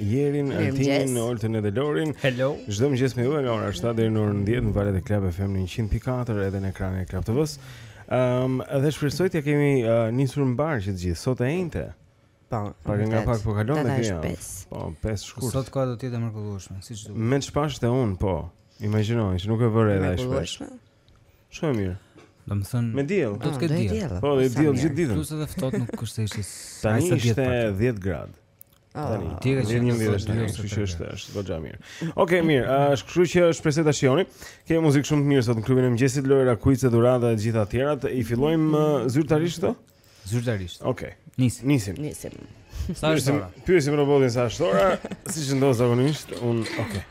Jerin, Altinin, Oltën dhe Lorin. Hello. Çdo mëngjes me ju nga ora 7 deri në orën 10 në valët e Club FM 100.4 edhe në ekranin e Club TV-s. Ehm, um, dhe shpresoj të kemi uh, nisur mbarë që të gjithë sot e enjte. Po. Pak nga pak po kalon me dia. Po, 5 shkurt. Sot ka do të jetë e mrekullueshme, siç duhet. Me çfarë të un, po. Imagjinoj, që nuk e vëre edhe ai shpesh. Shumë mirë. Do të thotë me diell, do të ah, ketë diell. Po, dhe diell gjithë ditën. Plus edhe ftohtë nuk është se ishte sa 10 gradë. Tani, ah, ti ke qenë një video tani, kështu që është është goxha mirë. Okej, okay, mirë. Ah, kështu që shpresoj ta shijoni. Kemi muzikë shumë të mirë sot në klubin e mëngjesit, lojëra, kuize, dhurata e të gjitha të tjerat. I fillojmë mm -hmm. zyrtarisht këto? Zyrtarisht. Okej. Okay. Nisim. Nisim. Nisim. Sa është ora? Pyesim robotin sa është ora, siç ndodh zakonisht. Un, okay.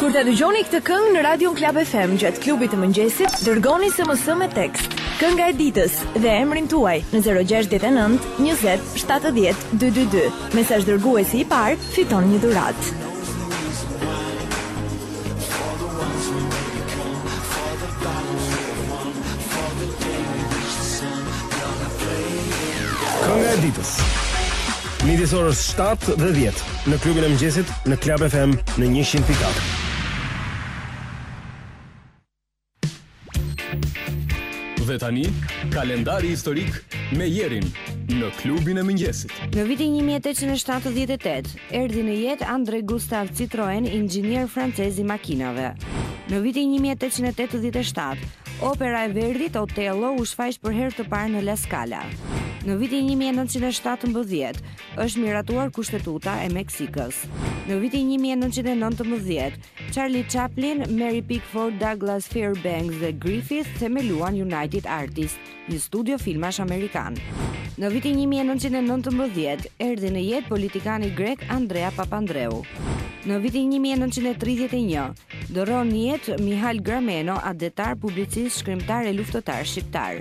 Kur ta dëgjoni këtë këngë në Radion Club FM gjatë klubit të mëngjesit, dërgoni SMS me tekst. Kënga e ditës dhe emrin tuaj në 069 20 70 222. Mesazh dërguesi i parë fiton një dhuratë. Kënga e ditës. Midis orës 7 dhe 10 në klubin e mëngjesit në Club FM në 100.4. Dhe tani, kalendari historik me Jerin në klubin e mëngjesit. Në vitin 1878, erdhi në jetë André Gustave Citroën, inxhinier francez i makinave. Në vitin 1887, Opera e Verdit, Otello, u shfaq për herë të parë në La Scala. Në vitin 1917 është miratuar Kushtetuta e Meksikës. Në vitin 1919, Charlie Chaplin, Mary Pickford, Douglas Fairbanks dhe Griffith themeluan United Artists, një studio filmash amerikan. Në vitin 1919 erdhi në jetë politikani grek Andrea Papandreou. Në vitin 1931, Ndërron jetë Mihal Grameno, atdhetar, publicist, shkrimtar e luftëtar shqiptar.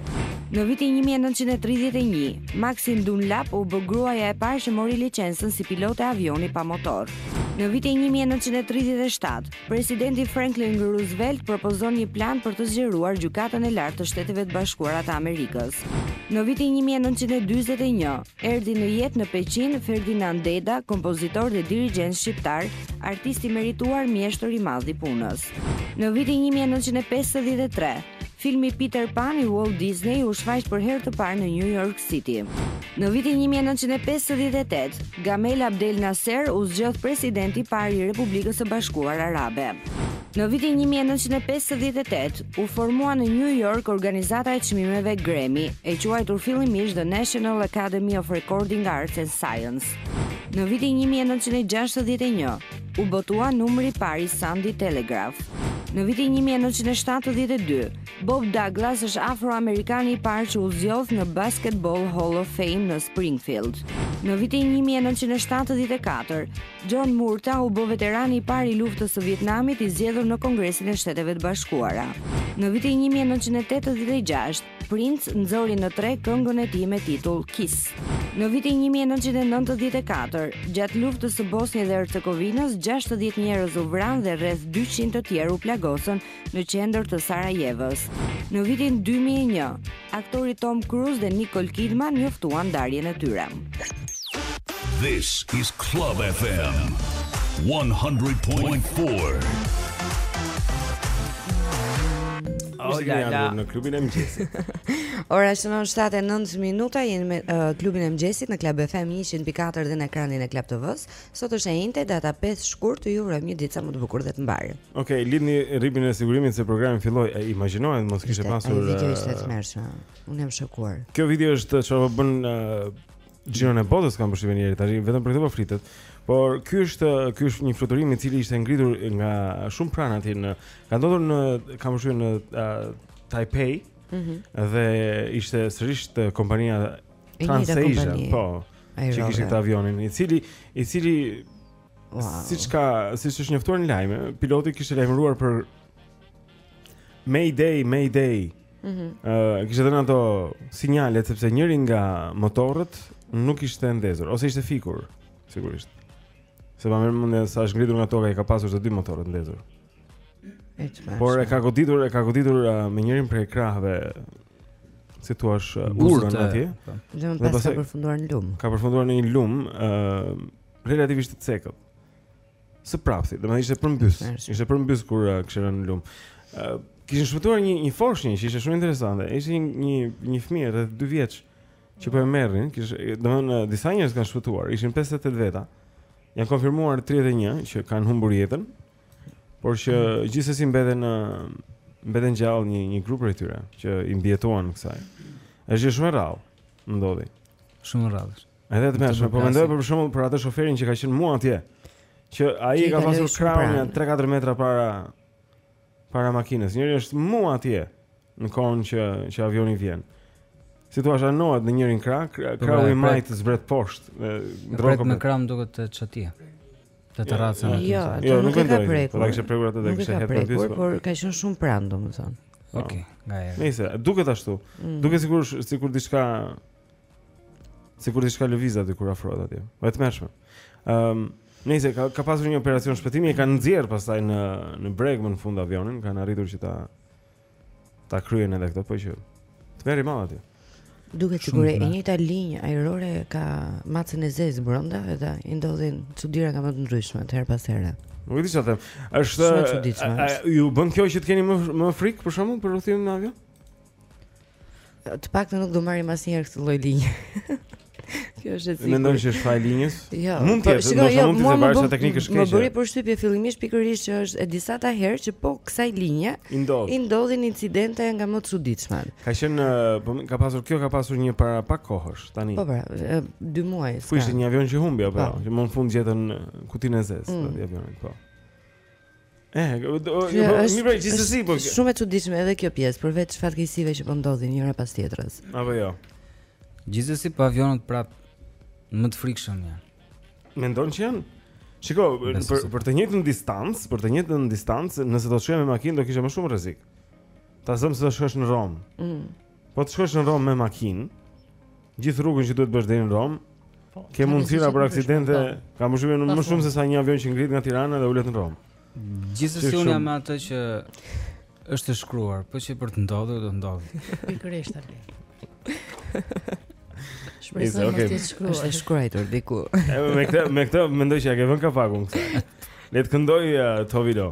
Në vitin 1931, Maxine Dunlap u bë gruaja e parë që mori licencën si pilote avioni pa motor. Në vitin 1937, presidenti Franklin Roosevelt propozon një plan për të zgjeruar Gjykatën e Lartë të Shteteve të Bashkuara të Amerikës. Në vitin 1941, Erdhi në jetë në Peqin, Ferdinand Deda, kompozitor dhe dirigjent shqiptar, artist i merituar, mjeshtër i madh i punës. Në vitin një mijë e nëntëqind e pesëdhjetë e tre, filmi Peter Pan i Walt Disney u shfaq për herë të parë në New York City. Në vitin një mijë e nëntëqind e pesëdhjetë e tetë, Gamal Abdel Nasser u zgjodh president i parë i Republikës së Bashkuar Arabe. Në vitin një mijë e nëntëqind e pesëdhjetë e tetë, u formua në Nju Jork organizata e çmimeve Grammy, e quajtur fillimisht The National Academy of Recording Arts and Science. Në vitin një mijë e nëntëqind e gjashtëdhjetë e një, u botua numri i parë i Sunday Telegraph. Në vitin një mijë e nëntëqind e shtatëdhjetë e dy, Bob Douglas është afroamerikani i parë që u zgjodh në Basketball Hall of Fame në Springfield. Në vitin një mijë e nëntëqind e shtatëdhjetë e katër, John Murtha u bë veterani i parë i luftës së Vietnamit i zgjedhur në Kongresin e Shteteve të Bashkuara. Në vitin 1986, Prince nxori në treg këngën e tij me titull Kiss. Në vitin 1994, gjatë luftës së Bosnjës dhe Hercegovinës, 60 njerëz u vranë dhe rreth 200 të tjerë u plagosën në qendër të Sarajevës. Në vitin 2001, aktori Tom Cruise dhe Nicole Kidman njoftuan ndarjen e tyre. This is Club FM 100.4. Oh, la, la. në klubin e mëngjesit Ora shënon 7 e 9 minuta Jeni me uh, klubin e mëngjesit Në Club FM 100.4 dhe në ekranin e Club TV-së Sot është e enjte, data 5 shkurt, ju urojmë një ditë sa më të bukur dhe të mbarë. Okej, okay, lidhni rripin e sigurimit se programi filloi. Imagjino mos kishte pasur. Ajo video ishte e tmerrshme. Unë jam shokuar. Kjo video është çfarë po bën xhiron e botës kam përshtypjen deri tash, vetëm për këtë po flitet. Por ky është ky është një fluturim i cili ishte ngritur nga shumë pranë aty në ka ndodhur në kam përshtypjen në Taipei. Mhm. Mm dhe ishte sërish kompania Transasia, po. Që kishte këtë avionin, i cili i cili wow. siç ka, siç është njoftuar në lajme, piloti kishte lajmëruar për Mayday, Mayday. Mhm. Mm ë uh, kishte dhënë ato sinjale sepse njëri nga motorët nuk ishte ndezur ose ishte fikur, sigurisht. Se po ma merr mendja sa është ngritur nga toka i ka pasur të dy motorët ndezur. Por e ka goditur, e ka goditur uh, me njërin prej krahëve, si thua uh, urën atje. Po. Dhe më pas ka përfunduar në lum. Ka përfunduar në një lum, ë uh, relativisht të cekët. Së prapthi, do të thotë ishte përmbys. Ishte përmbys kur uh, kishte rënë në lum. ë uh, Kishin shpëtuar një një foshnjë që ishte shumë interesante. Ishte një një, një fëmijë rreth 2 vjeç që po e merrin, kish, domthonë uh, disa njerëz kanë shpëtuar, ishin 58 veta. Janë konfirmuar 31 që kanë humbur jetën, Por që gjithsesi mbeten në mbeten gjallë një një grup prej tyre që i mbijetuan kësaj. Është gjë shumë e rrallë. Ndodhi. Shumë rrallë. Edhe e tmerrshme, po mendoj për shembull për atë shoferin që ka qenë mu atje. Që ai e ka pasur krahun 3-4 metra para para makinës. Njëri është mu atje. në kohën që që avioni vjen. Si thua, anohet në njërin krah, po, krahu i majtë zbret poshtë, ndrojë me krah më duket të çatia. Të të rracën. Jo, jo, nuk e ka prekur. Ai kishte prekur atë dhe kishte hedhur ditë. Nuk e ka prekur, por ka qenë shumë pranë, domethënë. Po. Okej, nga e. Nëse duket ashtu, mm. duket sikur sikur diçka sikur diçka lëviz aty kur afrohet atje. Po e tmerrshme. Ëm, nëse ka ka pasur një operacion shpëtimi, e kanë nxjerrë pastaj në në breg më në fund avionin, kanë arritur që ta ta kryen edhe këtë, po që të merr i madh aty. Duket sikur e njëjta linjë ajrore ka macën e zezë brenda edhe i ndodhin çudira nga më të ndryshmet herë pas here. Nuk e di çfarë them. Është ju bën kjo që të keni më më frikë për shkakun për rrugën në avion? Të paktën nuk do marrim asnjëherë këtë lloj linje. Kjo është e sigurt. Mendon se është faji i linjës? Jo. Mund të po, jetë, ndoshta jo, mund të jetë varsa teknikë shkëlqe. Më bëri përshtypje fillimisht pikërisht që është e disata herë që po kësaj linje i ndodh. I ndodhin incidente nga më të çuditshme. Ka qenë po ka pasur kjo ka pasur një para pak kohësh tani. Po pra, dy muaj. Ku ishte një avion që humbi apo? Po. Që më në fund gjetën kutinë e zezë të mm. avionit, po. Eh, mi pra gjithsesi po. Shumë e çuditshme edhe kjo pjesë, përveç fatkeqësive që po ndodhin njëra pas tjetrës. Apo jo. Gjithsesi pa po avionët prap më të frikshëm janë. Mendon që janë? Shiko, për, për të njëjtën distancë, për të njëjtën distancë, nëse do të shkoje me makinë do kishe më shumë rrezik. Ta zëm se do shkosh në Romë. Mm. Po të shkosh në Romë me makinë, gjithë rrugën që duhet bësh deri në Romë, po, ke mundësira për aksidente, ka më shumë më shumë se sa një avion që ngrihet nga Tirana dhe ulet në Romë. Gjithsesi unë jam atë që është e shkruar, po që për të ndodhur do ndodhë. Pikërisht atë. Shpresoj okay. të shkruaj. Është shkruar diku. me këtë me këtë mendoj se ia ke vënë kapakun këtë. Le të këndoj uh, to video.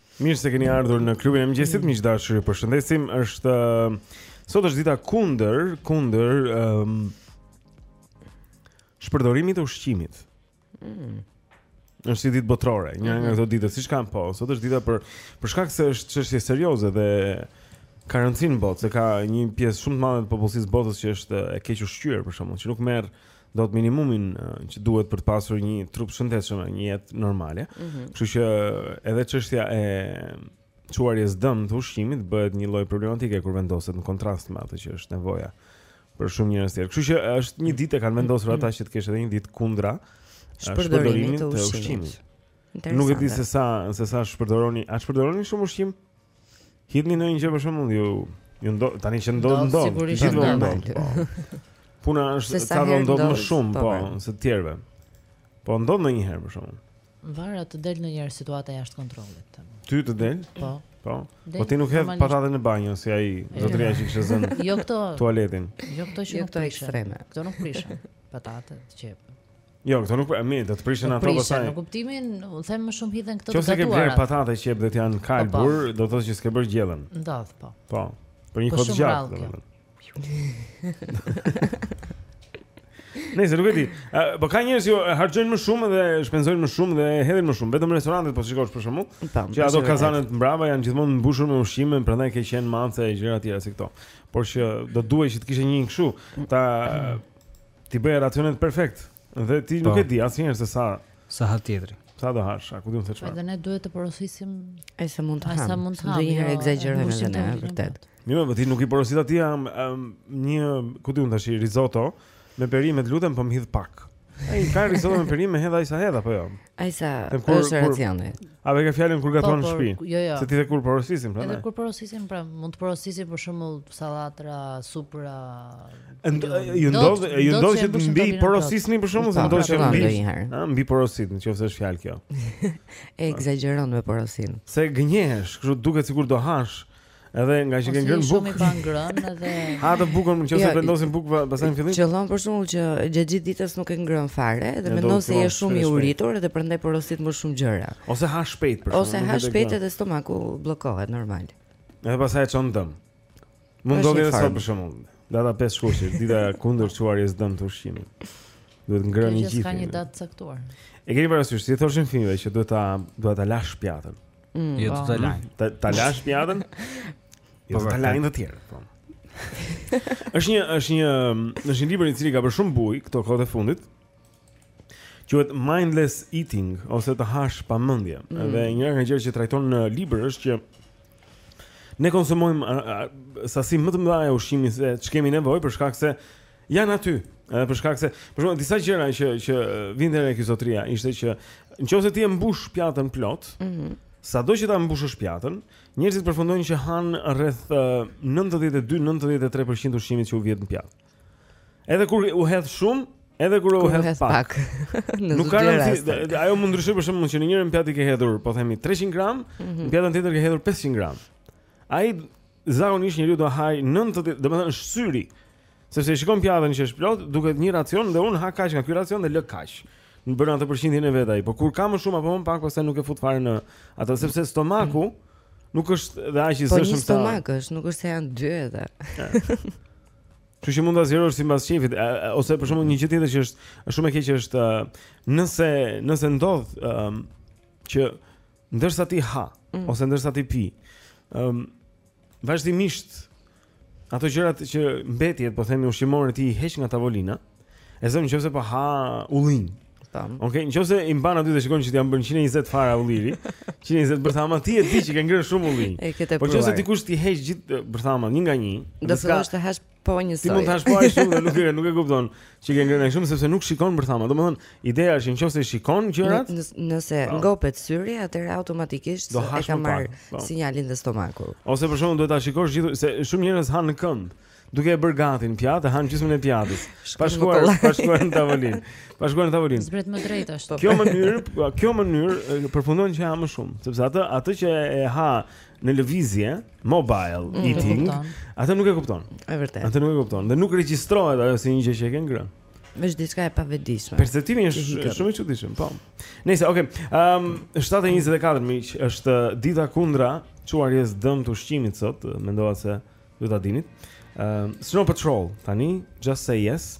Mirë se keni ardhur në klubin e mëngjesit, miq të dashur, ju përshëndesim. Është sot është dita kundër, kundër ëm um, shpërdorimit të ushqimit. Mm. Është një ditë botërore, një nga këto ditë, siç ka po, sot është dita për për shkak se është çështje serioze dhe ka rëndësi në botë, se ka një pjesë shumë të madhe të popullsisë së botës që është e kequshqyer për shkakun, që nuk merr dot minimumin që duhet për të pasur një trup të shëndetshëm e një jetë normale. Mm -hmm. Kështu që edhe çështja e çuarjes dëm të ushqimit bëhet një lloj problematike kur vendoset në kontrast me atë që është nevoja për shumë njerëz të tjerë. Kështu që është një ditë e kanë vendosur ata që të kesh edhe një ditë kundra shpërdorimit të ushqimit. Nuk e di se sa se sa shpërdoroni, a shpërdoroni shumë ushqim? Hidhni ndonjë gjë për shembull ju ju ndo tani që ndodh ndodh. Sigurisht që ndodh. Po. Puna është sa ndodh më shumë po, po, po se të tjerëve. Po ndodh ndonjëherë për shembull. Vara të del ndonjëherë situata jashtë kontrollit. Ty të del? Po. Po. Po ti nuk hedh patatet në banjo si ai zotëria që kishte zënë. Jo këto. Tualetin. Jo këto që jo këto ekstreme. Këto nuk prishen patatet, qepën. Jo, këto nuk mi, do të prishen ato pastaj. Në kuptimin, unë them më shumë hidhen këto të gatuara. Nëse ke blerë patate qepë dhe të janë po, po. kalbur, do të thotë që s'ke bërë gjellën. Ndodh, po. Po. Për një po kohë gjatë, domethënë. Nëse nuk e di, po ka njerëz që harxhojnë më shumë dhe shpenzojnë më shumë dhe hedhin më shumë, vetëm restorantet po shikosh për shembull. Që ato kazanet mbrapa janë gjithmonë mbushur me ushqime, prandaj ke qen mace e gjëra të tjera si këto. Por që do duhej që të kishe një kështu, ta Ti bëj racionet perfekt dhe ti po. nuk e di asnjëherë se sa sa ha tjetri. Sa do hash, a ku di unë se çfarë. Edhe ne duhet të porosisim aq sa mund të ha. Sa mund të ha. Ndonjëherë jo, e ekzagjerojmë edhe ne, vërtet. Mirë, po ti nuk i porosit atij um, um, një, ku di unë tash, risotto me perime, të lutem, po më hidh pak. Ai ka risotto me perime, hedh aq sa hedh apo jo? Aq sa është racioni. A e ka fjalën kur gaton po, në shtëpi? Jo, jo. Se ti the kur porosisim prandaj. Edhe kur porosisim pra, mund të porosisim për shembull sallatra, supa. Ju ndodh, ju ndodh që mbiporosisni për shembull, se ndodh që mbi. Ëh, mbiporosit, qoftë se është fjalë kjo. E ekzagjeron me porosinë. Se gënjehesh, kështu duket sikur do hash. Edhe ngaqë ke ngrënë bukë. Shumë pa ngrënë dhe Ha bukën, nëse vendosin bukë pastaj në fillim. Qëllon për shembull që gjatë gjithë ditës nuk ke ngrënë fare dhe mendon se je shumë i uritur dhe prandaj porosit më shumë gjëra. Ose ha shpejt për shembull. Ose ha shpejt edhe stomaku bllokohet normal. Edhe pastaj e çon dëm. Mund të ishte sot për shembull. Data 5 shkurti, dita kundër çuarjes dëm të ushqimit. Duhet ngrënë gjithë. Ka një datë caktuar. E keni parasysh, si thoshin fëmijëve që duhet ta duhet ta lash pjatën. Mm, jo të po. të lajnë Ta, ta lash pjatën? Jo të lajnë të tjerë po. është një është një është një libër i cili ka bërë shumë bujë këto kohët e fundit. Quhet Mindless Eating ose të hash pa mendje. Mm. Dhe njëra nga gjërat që trajton në libër është që ne konsumojmë sasi më të mëdha ushqimi se ç'kemi nevojë për shkak se Janë aty, edhe për shkak se, për shembull disa gjëra që që vinte re ky zotria, ishte që në qoftë se ti e mbush pjatën plot, ëh, mm -hmm. sado që ta mbushësh pjatën, njerëzit përfundojnë që han rreth 92-93% ushqimit që u vihet në pjatë. Edhe kur u hedh shumë, Edhe kur u hedh pak. Nuk ka rëndësi, ajo mund ndryshojë për shembull që në njërën pjatë ti ke hedhur, po themi 300 gram, mm -hmm. në pjatën tjetër ke hedhur 500 gram. Ai zakonisht njeriu do haj 90, domethënë është syri. Sepse e shikon pjatën që është plot, duket një racion dhe un ha kaq nga ky racion dhe lë kaq. Në bën atë përqindjen e vet ai, por kur ka më shumë apo më pak, pastaj nuk e fut fare në atë sepse stomaku nuk është dhe aq i Po një zëshëm sa. stomak është, nuk është se janë dy edhe. Kështu që mund ta zgjerosh sipas qejfit, e, e, ose për shembull një gjë tjetër që është është shumë e keqe është ë, nëse nëse ndodh ë, që Ndërsa ti ha mm. ose ndërsa ti pi, ëm um, vazhdimisht ato gjërat që mbetjet, po themi ushqimore t'i heq nga tavolina. E zëmë nëse po ha ullinj. Tam. Okej, okay, nëse i mban aty dhe shikon që të janë bën 120 fara ulliri, 120 bërthama ti e di që ke ngrënë shumë ullinj. Po nëse ty dikush t'i heq gjithë bërthama një nga një, do të thosh të hash Po njësoj. Ti mund të hash po ai shumë, nuk e nuk e kupton. Që ke ngrënë shumë sepse nuk shikon bërthamë. Domethënë, ideja është nëse i shikon gjërat, nëse po. ngopet syri, atëherë automatikisht do e ka marr po. sinjalin dhe stomaku. Ose për shkakun duhet ta shikosh gjithë se shumë njerëz han në këmbë. Duke e bërë gatin pjatë, han gjysmën e pjatës. Pa shkuar, pa shkuar në tavolinë. Pa shkuar në tavolinë. Zbret më drejt ashtu. Kjo mënyrë, po, kjo mënyrë përfundon që ha më shumë, sepse atë atë që e ha në lëvizje, mobile mm, eating, atë nuk e kupton. Është e vërtet. Atë nuk e kupton dhe nuk regjistrohet ajo si një gjë që e ke ngrënë. Është diçka e pavetëdijshme. Perceptimi është shumë i çuditshëm, po. Nëse, okay. Ehm, um, 7:24 miq është dita kundra çuarjes dëm të ushqimit sot, mendova se do ta dinit. Ehm, um, Snow Patrol tani, just say yes.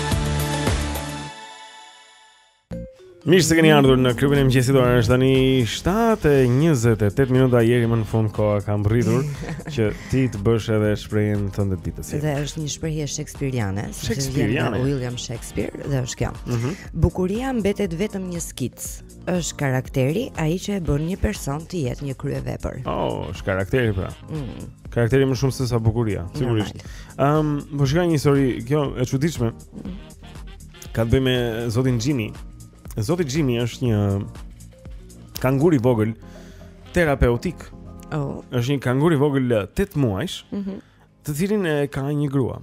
Mirë se keni ardhur në klubin e mëngjesit. Ora është tani 7:28 minuta Jeri më në fund koha ka arritur që ti të bësh edhe shprehjen tënde të ditës. Dhe është një shprehje shekspiriane, shekspiriane William Shakespeare dhe është kjo. Mm -hmm. Bukuria mbetet vetëm një skicë. është karakteri ai që e bën një person të jetë një kryevepër. Oh, është karakteri pra. Mm. Karakteri më shumë se sa bukuria, sigurisht. Ëm, um, po shikoj një histori, kjo e çuditshme. Mm. Ka të bëjë me zotin Jimmy. Zoti Jimmy është një kangur i vogël terapeutik. Oh. Është një kangur i vogël 8 muajsh. Mhm. Mm të cilin e ka një grua.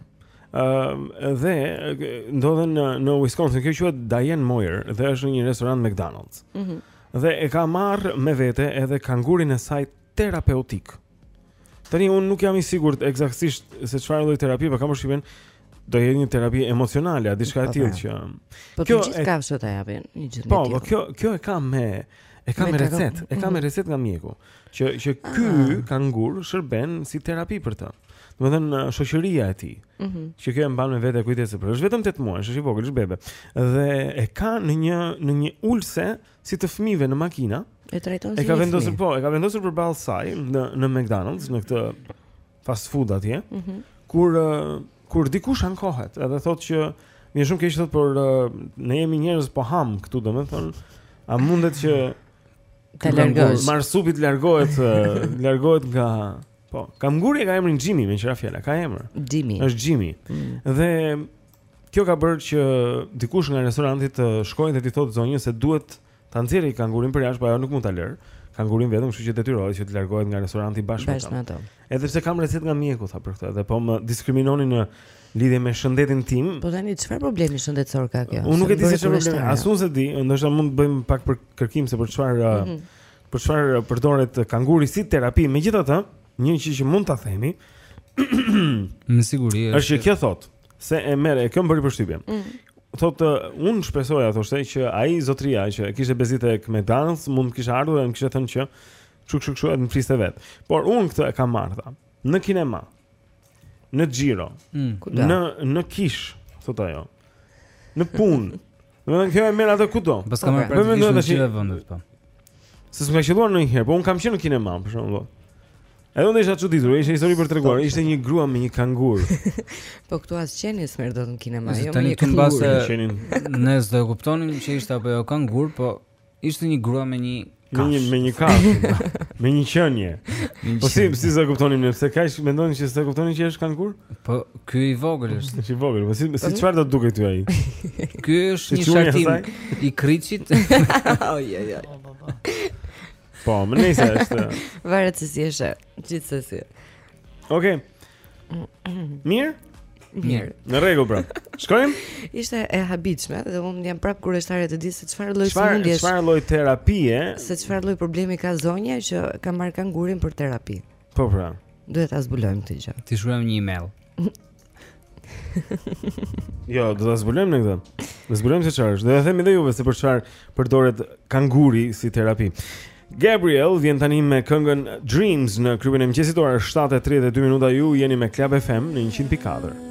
Ë uh, dhe ndodhen në, në Wisconsin, kjo quhet Diane Moyer dhe është në një restorant McDonald's. Mhm. Mm dhe e ka marr me vete edhe kangurin e saj terapeutik. Tani un nuk jam i sigurt eksaktësisht se çfarë lloj terapie, por kam përshtypjen do jetë një terapi emocionale, a diçka e po, tillë po. që. Po, gjithë kafshët e japin një gjë të tillë. Po, po kjo kjo e ka me e ka me recetë, e ka me mhm. recetë nga mjeku. Që që ky ah. kangur shërben si terapi për të. Domethënë shoqëria e tij. Ëh. Mhm. Që kjo e mban me vete kujdeset për. Është vetëm 8 muaj, është i vogël, është bebe. Dhe e ka në një në një ulëse si të fëmijëve në makina. E trajton si. E ka vendosur po, e ka vendosur përballë saj në në McDonald's, në këtë fast food atje. Mm -hmm. Kur kur dikush ankohet, edhe thotë që më vjen shumë keq thotë por ne jemi njerëz po ham këtu domethënë a mundet që të largosh. Marsupiali të largohet, largohet nga Po, kanguri e ka emrin Jimmy meqë ra fjala, ka emër. Jimmy. Është Jimmy. Mm. Dhe kjo ka bërë që dikush nga restoranti të shkojnë dhe t'i thotë zonjës se duhet Ta nxjerrë kangurin për jashtë, po ajo nuk mund ta lërë. Kangurin vetëm, kështu që detyrohet që të largohet nga restoranti bashkë me të. Bashkë Edhe pse kam recetë nga mjeku tha për këtë, dhe po më diskriminoni në lidhje me shëndetin tim. Po tani çfarë problemi shëndetësor ka kjo? Unë nuk e di se çfarë problemi. As unë s'e di, ndoshta mund të bëjmë pak për kërkim se për çfarë mm -hmm. për çfarë përdoret kanguri si terapi. Megjithatë, një gjë që mund ta themi me siguri është që kjo thotë se e merr, e kjo më bëri përshtypje. Mm. Thotë, unë shpresoja thoshte që ai zotria që e kishte bezdi të kem ardhur, mund të kishte ardhur dhe më kishte thënë që çuk çuk çuk të fliste vetë. Por unë këtë e kam marrë tha. Në kinema. Në xhiro. Mm. Në në kishë, thotë ajo. Në punë. Domethënë kjo e merr atë kudo. Po s'kam okay. parë në çdo çile vendet po. Se s'më ka qelluar ndonjëherë, po unë kam qenë në kinema për shembull. Edhe do isha çuditur, ishte histori për treguar, ishte një grua me një kangur. po këtu as qenin s'merr dot në kinema, jo më një kangur. Tani këtu mbase ne s'do e kuptonim që ishte apo jo kangur, po Ishte një grua me një me një me një kafshë, me një qenie. Po si si s'e kuptonim ne, pse kaq mendoni që s'e kuptonin që është kangur? Po ky i vogël është. Është i vogël, po si si çfarë do të duket ty ai? Ky është një shartim i kryqit. Oj oj oj. Po, më nëse është. Varet se si është, gjithsesi. Okej. Okay. Mirë? Mirë. Mm. Në rregull pra. Shkojmë? Ishte e habitshme dhe unë jam prap kurioztare të di se çfarë lloj sëmundjesh. Çfarë lloj terapie? Se çfarë lloj problemi ka zonja që ka marrë kangurin për terapi. Po pra. Duhet ta zbulojmë këtë gjë. T'i shkruajmë një email. jo, do ta zbulojmë ne këtë. Do zbulojmë se çfarë është. Do jua themi edhe juve se për çfarë përdoret kanguri si terapi. Gabrielle vjen tani me këngën Dreams në klubin e mëngjesit ora 7:32 minuta ju jeni me Club FM në 100.4.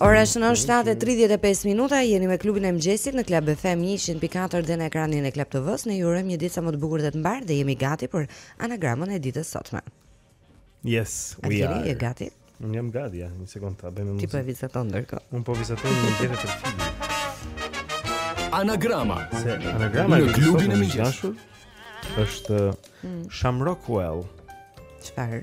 Ora është 7:35 minuta, jeni me klubin e mëngjesit në Club FM 104 dhe në ekranin e Club TV-s. Ne ju urojmë një ditë sa më të bukur dhe të mbarë dhe jemi gati për anagramën e ditës së sotme. Yes, we are. Je gati? Unë jam gati, ja, një sekond ta bëjmë. Ti po e vizaton ndërkohë. Unë po vizatoj një gjë të tillë. Anagrama. Se anagrama në klubin e mëngjesit është mm. Shamrockwell. Çfarë?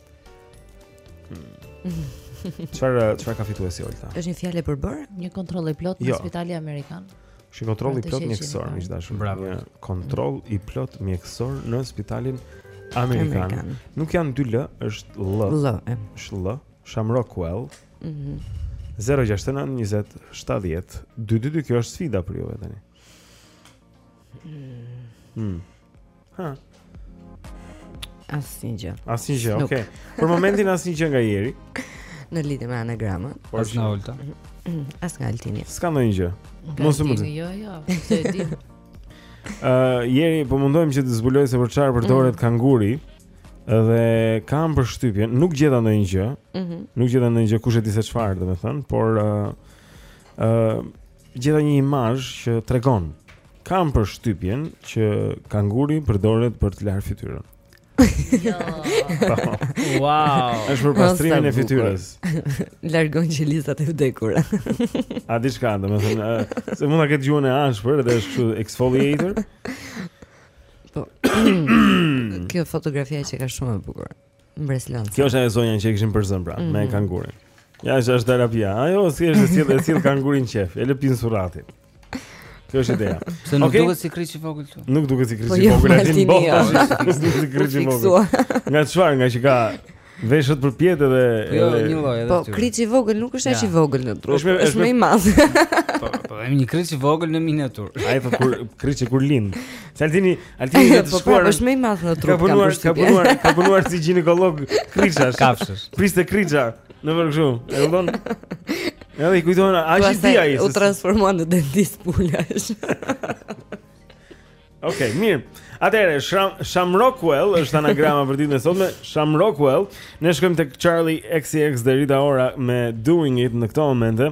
Çfarë çfarë ka fituar Olta? Është një fjalë e përbërë, një kontroll i plotë në jo. Spitalin Amerikan. Është një kontroll i plotë mjekësor, miq të dashur. Bravo. Një kontroll i plotë mjekësor në Spitalin Amerikan. Nuk janë dy L, është L. L. Është L. Shamrock Well. Mhm. Mm 069 20 70 222 kjo është sfida për ju tani. Mhm. Mm. Ha. Asnjë gjë. Asnjë gjë, okay. Për momentin asnjë gjë nga Jeri. Në lidhje me anagramën. Por as nga Olta. As nga Altini. S'ka ndonjë gjë. Mos e mundo. Jo, jo, s'e di. Ëh, Jeri po mundohem që të zbuloj se për çfarë përdoret mm. kanguri. Dhe kam përshtypjen, nuk gjeta ndonjë gjë. Mhm. Nuk gjeta ndonjë gjë kush e di se çfarë, domethënë, por ëh, ëh, Gjeta një imazh që tregon. Kam përshtypjen që kanguri përdoret për të larë fytyrën. Jo. wow. Është për pastrimin e fytyrës. Largon qelizat e vdekura. A diçka, domethënë, se mund ta ketë gjuhën e ashpër dhe është kështu exfoliator. Po. Kjo fotografia qenka shumë e bukur. Mbresëlënëse. Kjo është ajo zonja që e kishin për zemër, mm -hmm. me mhm. kangurin. Ja, është është terapia. Ajo thjesht e sjell e sjell kangurin qejf, e lëpin surratin. Kjo është ideja. Se nuk okay. duket si kriç i vogël këtu. Nuk duket si kriç i po jo, vogël, aty po. Si kriç i vogël. Nga çfarë, ngaqë ka veshët përpjetë dhe po jo, një lloj edhe. Po kriçi i vogël nuk është aq i vogël në trup. Është më i madh. Po, po, ai një kriç i vogël në miniaturë. Ai po kur kriçi kur lind. Se Altini, Altini ka të shkuar. Është më i madh në trup. Ka punuar, ka punuar, ka punuar si ginekolog kriçash. Kafshësh. Priste kriça. Në verë kështu, e rëndon? Ja dhe i kujtojnë, a është i dhja i? U transformuan në dentist pulja është. Oke, mirë. Atëherë, Sham, Sham Rockwell është anagrama për ditën e sotme. Sham Rockwell, ne shkojmë te Charli XCX dhe Rita Ora me Doing It në këto momente.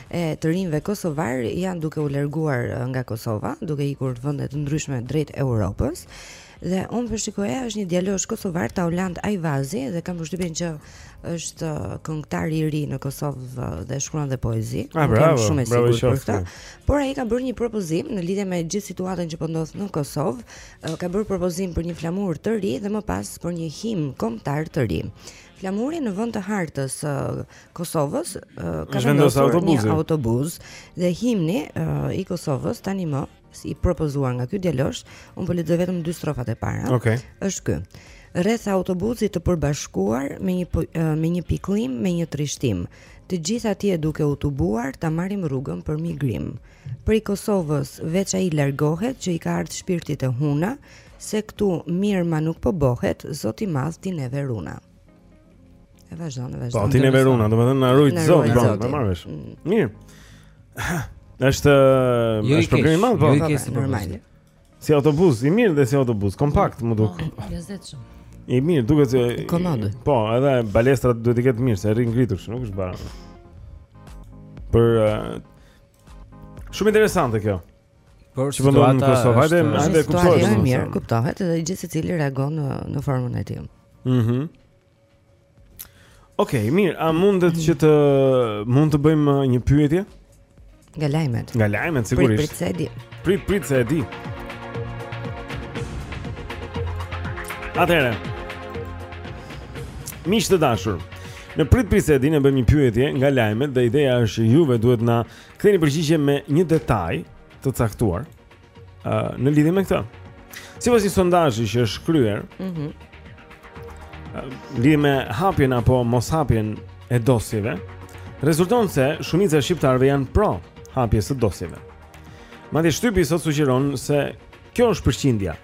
e të rinjve kosovarë janë duke u larguar nga Kosova, duke ikur në vende të ndryshme drejt Europës. Dhe unë po shikoja është një djalosh kosovar Taulant Ajvazi dhe kam përshtypjen që është uh, këngëtar i ri në Kosovë uh, dhe shkruan dhe poezi. Ah, Nuk jam shumë e sigurt për këtë. Por ai ka bërë një propozim në lidhje me gjithë situatën që po ndodh në Kosovë, uh, ka bërë propozim për një flamur të ri dhe më pas për një himn kombëtar të ri. Flamuri në vend të hartës së Kosovës ka vendosur një autobuz dhe himni i Kosovës tani më i propozuar nga ky djalosh, un po lexoj vetëm dy strofat e para. Okej. Okay. Është ky. Rreth autobuzit të përbashkuar me një po, me një pikëllim, me një trishtim. Të gjithë atje duke u tubuar ta marrim rrugën për migrim. Prej Kosovës veç ai largohet që i ka ardhur shpirti te hunda, Se këtu mirë ma nuk po bohet, zoti i madh ti neve runa. E vazhdon, e vazhdon. Po, ti neve runa, domethënë na ruajt zot, pra, me marrëveshje. Mm. Mirë. Është, jo është problem i madh, po. Jo i kesh, normal. Si autobus, i mirë dhe si autobus, kompakt, m'u duk. Po, lezet shumë. I mirë, dukej... Komod. Po, edhe balestrat duhet t'i ketë mirë, se rri ngritur, që nuk është barë. Për... Uh, shumë interesante kjo. Por që vendon në Kosovë, hajde, hajde kuptohet. Është mirë, kuptohet edhe gjithë secili reagon në në formën e tij. Mhm. Mm Okej, okay, mirë, a mundet që të mund të bëjmë uh, një pyetje? Nga lajmet. Nga lajmet sigurisht. Prit, prit se e di. Prit, prit se e di. Atëherë. Miq të dashur, në prit prit se e di ne bëjmë një pyetje nga lajmet dhe ideja është që juve duhet t'na Ktheni përgjigje me një detaj të caktuar uh, në lidhje me këtë. Sipas një sondazhi që është kryer, ëh, mm -hmm. lidhje me hapjen apo mos hapjen e dosjeve, rezulton se shumica e shqiptarëve janë pro hapjes së dosjeve. Madje shtypi sot sugjeron se Kjo është përqindja.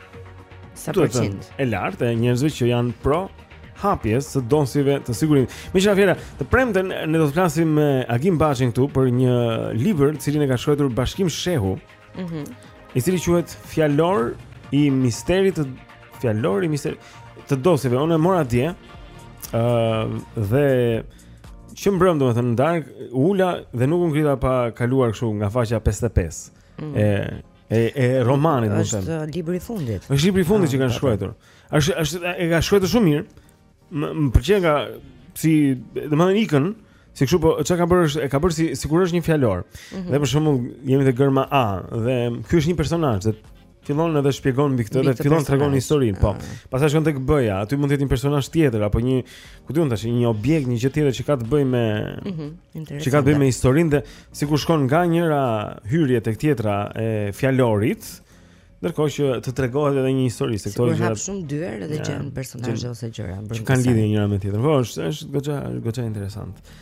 Sa përqind? E lartë e njerëzve që janë pro hapjes së dosjeve të sigurimit. Meqë ra fjala, të premten ne do të flasim me Agim Baçin këtu për një libër, të cilin e ka shkrujtur Bashkim Shehu. Mhm. Mm I cili quhet Fjalor i misterit të fjalor i misterit të dosjeve. Unë e mora dje, ë uh, dhe që mbrëm domethënë në darkë, u ula dhe nuk u ngrita pa kaluar kështu nga faqja 55. mm. e e e romanit, domethënë. Është libri i fundit. Është libri i fundit ah, që ka shkrujtur. Është është e ka shkrujtur shumë mirë. Më pëlqen nga si, domethënë ikën, si kështu po çka ka bërë është e ka bërë sikur është një fjalor. Mm -hmm. Dhe për shembull jemi te gërma A dhe ky është një personazh dhe fillon edhe shpjegon mbi këtë dhe fillon të tregon historinë, po. Ah. Pastaj shkon tek B-ja, aty mund të jetë një personazh tjetër apo një, ku di unë tash, një objekt, një gjë tjetër që ka të bëjë me ëh, mhm, interesant. Që ka të bëjë me historinë dhe sikur shkon nga njëra hyrje tek tjetra e fjalorit, ndërkohë që të tregohet edhe një histori se këto gjëra. Sikur hap shumë dyer edhe gjen personazhe ose gjëra brenda. Kanë lidhje njëra me tjetrën. Po, është është goxha, goxha interesant.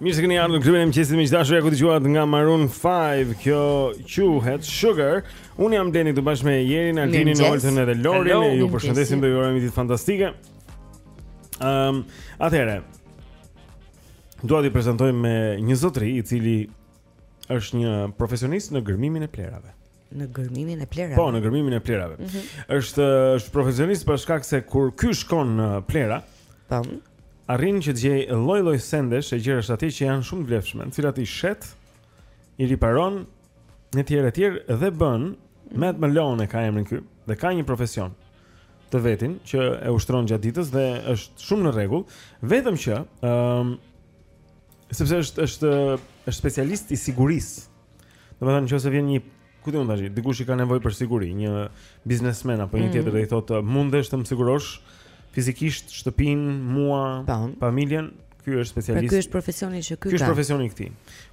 Mirë se keni ardhur në klubin e mëngjesit të dashur. Ja ku dëgjuat nga Maroon 5. Kjo quhet Sugar. Unë jam Blendi këtu bashkë me Jerin, Altinin, Oltën dhe Lorin. Hello, ju përshëndesim dhe ju urojmë ditë fantastike. Ehm, um, atëherë. Dua t'ju prezantoj me një zotri i cili është një profesionist në gërmimin e plerave. Në gërmimin e plerave. Po, në gërmimin e plerave. Mm -hmm. Është është profesionist për shkak se kur ky shkon në plera, tam po. arrin që të gjejë lloj-lloj sendesh e gjërash aty që janë shumë të vlefshme, të cilat i shet, i riparon e tjerë e tjerë dhe bën Matt Malone e ka emrin ky dhe ka një profesion. të vetin që e ushtron gjatë ditës dhe është shumë në rregull, vetëm që ë um, sepse është është është specialist i sigurisë. Domethënë nëse vjen një ku di unë tash, dikush i ka nevojë për siguri, një biznesmen apo një mm. tjetër dhe i thotë mundesh të më sigurosh fizikisht shtëpinë, mua, Tam. familjen, Ky është specialist. Pra ky është profesioni që ky ka. Ky është profesioni i këtij.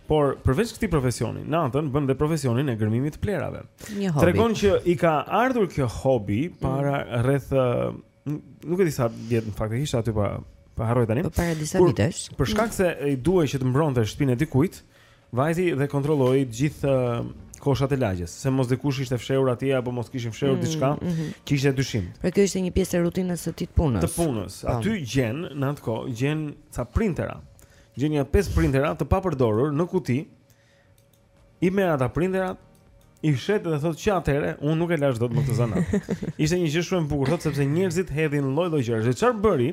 Por përveç këtij profesioni, natën bën dhe profesionin e gërmimit të plerave. Tregon që i ka ardhur kjo hobi para mm. rreth nuk e di sa vjet në fakt, ishte aty po po harroj tani. Po para disa vitesh. Për shkak se i duhej që të mbronte shtëpinë e dikujt, mm Vajti dhe kontrolloi gjithë koshat e lagjes, se mos dikush ishte fshehur atje apo mos kishin fshehur mm, diçka mm -hmm. që ishte dyshim. Pra kjo ishte një pjesë e rutinës së ditës së punës. Të punës. Tam. Aty gjen në atë kohë, gjen ca printera. Gjen nja pesë printera të papërdorur në kuti. I merr ata printerat, I shet dhe thotë që atëherë unë nuk e lash dot më këtë zanat. Ishte një gjë shumë e bukur thotë sepse njerëzit hedhin lloj-lloj gjërash. Dhe çfarë bëri?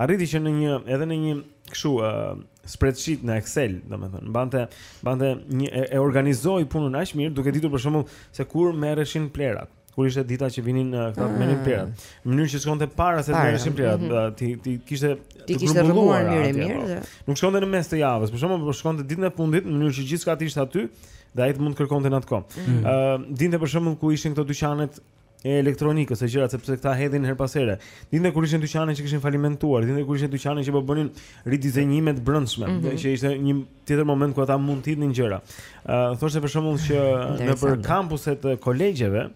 Arriti që në një edhe në një kështu ë uh, spreadsheet në Excel, domethënë, mbante mbante një e, e organizoi punën aq mirë duke ditur për shembull se kur merreshin plerat. kur ishte dita që vinin uh, këta të merrin ah. plerat. Në mënyrë që shkonte para se të merreshin plerat, mm -hmm. t'i t'i kishte t'i kishte rrëmuar mirë e mirë. Po. Nuk shkonte në mes të javës, por shumë po shkonte ditën e fundit në mënyrë që gjithçka të ishte aty dhe ai të mund të kërkonte në atë kohë. Ëh, mm -hmm. uh, dinte për shembull ku ishin këto dyqanet e elektronikës, e gjëra sepse këta hedhin herë pas here. Dinte kur ishin dyqanet që kishin falimentuar, dinte kur ishin dyqanet që po bënin ridizenjime të brendshme, mm -hmm. që ishte një tjetër moment kur ata mund të hidhnin gjëra. Ë uh, thoshte për shembull që nëpër kampuset e kolegjeve,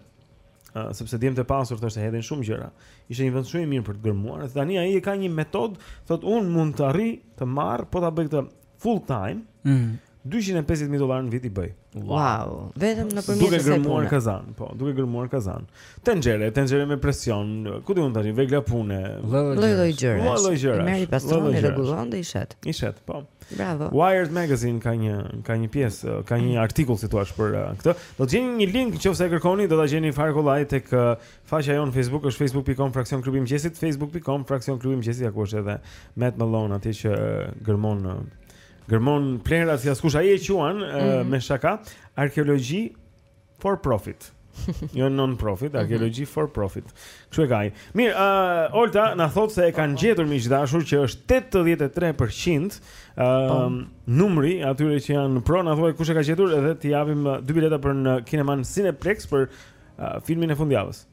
uh, sepse djemtë e pasur thoshte hedhin shumë gjëra. Ishte një vend shumë i mirë për të gërmuar. Dhe tani ai e ka një metodë, thotë unë mund të arrij të marr, po ta bëj këtë full time. Mm. 250.000 dollarë në vit i bëj. Wow, vetëm nëpërmjet duke gërmuar kazan, po, duke gërmuar kazan. Tenxhere, tenxhere me presion, ku di unë tani vegla pune. Lloj-lloj gjëra. Lloj-lloj gjëra. Merr i pastron dhe i rregullon dhe i shet. I shet, po. Bravo. Wired Magazine ka një ka një pjesë, ka një artikull si thua për uh, këtë. Do të gjeni një link nëse e kërkoni, do ta gjeni fare kollaj tek uh, faqja jonë në Facebook, është facebook.com fraksion klubi i mëngjesit, facebook.com fraksion klubi i mëngjesit, ku është edhe Matt Malone atje që uh, gërmon Gërmon plehra si askush ai e quan mm -hmm. me shaka arkeologji for profit. Jo non profit, mhm. arkeologji for profit. Kështu e ka ai. Mirë, uh, Olta na thotë se e kanë gjetur miq të dashur që është 83% ë uh, numri i atyre që janë pro, na thuaj kush e ka gjetur edhe t'i japim dy bileta për në kinemanë Cineplexx për uh, filmin e fundjavës.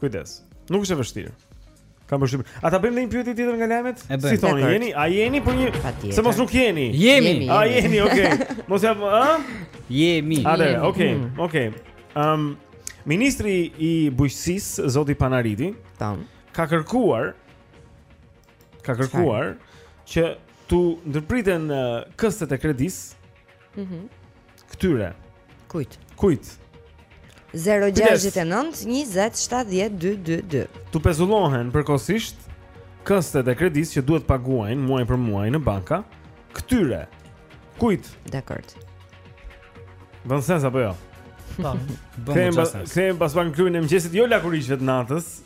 Kujdes. Nuk është e vështirë. Kam përshtypjen. A ta bëjmë ndonjë pyetje tjetër nga lajmet? Si thoni, jeni, a jeni po një, se mos nuk jeni. Jemi. A jeni, okay. Mos jam, a? Jemi. A dhe, okay, mm. okay. Ehm, ministri i bujqësisë, zoti Panariti, tam, ka kërkuar ka kërkuar që t'u ndërpriten këstet e kredisë Mhm. Mm Këtyre. Kujt? Kujt? 0-6-9-20-7-10-2-2-2 T'u pezullohen përkohësisht Këstet e kredisë që duhet të paguajnë Muaj për muaj në banka Këtyre Kujt? Dakord Bën sens apo jo? Kthehemi pas pak në klubin e mëngjesit Jo lakuriqve të natës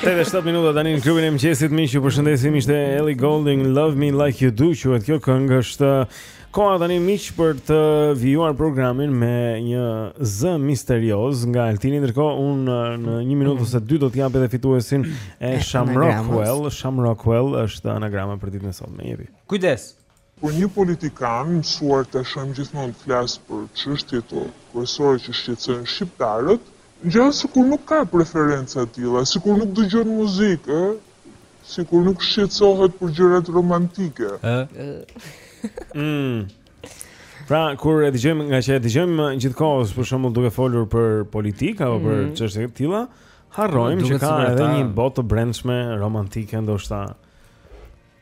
8 e 7 minuta tani në klubin e mëngjesit miq, ju përshëndesim. Ishte Ellie Goulding Love Me Like You Do, quhet kjo këngë është koha tani miq për të vijuar programin me një zë misterioz nga Altini. Ndërkohë unë në 1 minutë ose 2 do të jap edhe fituesin e Sham Rockwell. Sham Rockwell është anagrama për ditën e sotme. Jepi. Kujdes. Kur një politikan, mësuar ta shohim gjithmonë të flasë për çështjet kryesore që shqetësojnë shqiptarët, ngjan sikur nuk ka preferenca të tilla, sikur nuk dëgjon muzikë, ë? Sikur nuk shqetësohet për gjërat romantike. Ë? Ëh. Pra, kur e dëgjojmë, nga që e dëgjojmë gjithë kohës, për shembull, duke folur për politikë apo për mhm. çështje të tilla, harrojmë që ka edhe një botë të brendshme romantike ndoshta.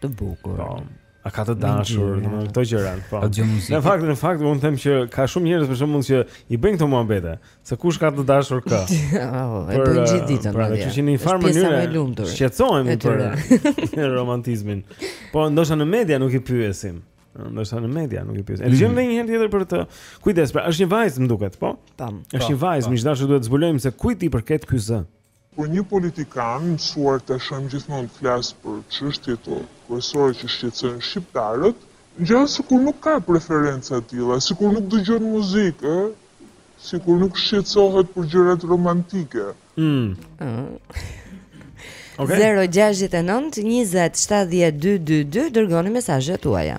Të bukur. Po. A ka të dashur, domethënë këto gjëra, po. Në fakt, në fakt mund të them që ka shumë njerëz për shembull që i bëjnë këto muhabete, se kush ka të dashur kë. Po, e bëjnë gjithë uh, ditën. Pra, që në një farë mënyrë. Shqetësohemi për romantizmin. Po ndoshta në media nuk i pyesim. Ndoshta në media nuk i pyesim. E dëgjojmë mhm. një herë tjetër për të. Kujdes, pra, është një vajzë më duket, po? Tam. Është një po, vajzë, po. miq të dashur duhet të zbulojmë se kujt i përket ky zë. Por një politikan, mësuar ta shohim gjithmonë, të flasë për çështjet kryesore që shqetësojnë shqiptarët, ngjan sikur nuk ka preferenca të tilla, sikur nuk dëgjon muzikë, ë? Sikur nuk shqetësohet për gjërat romantike. Ëh. Okay. 069 20 70 222 dërgoni mesazhet tuaja.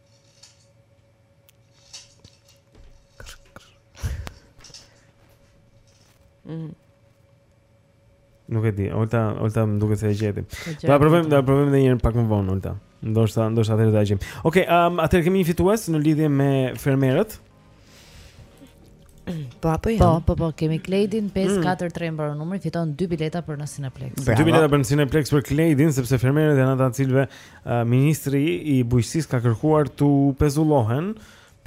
Mm. Nuk e di. Olta, Olta më duket se e gjeti. Do ta provojmë, do ta provojmë edhe një herë pak më vonë Olta. Ndoshta, ndoshta atëherë ta gjejmë. Okej, okay, um, atëherë kemi një fitues në lidhje me fermerët. Po apo jo? Po, po, po, kemi Klejdin 543 mm. mbaron numri, fiton 2 bileta për në Cineplex. Bravo. 2 bileta për në Cineplex për Klejdin sepse fermerët janë ata të cilëve uh, ministri i bujqësisë ka kërkuar t'u pezullohen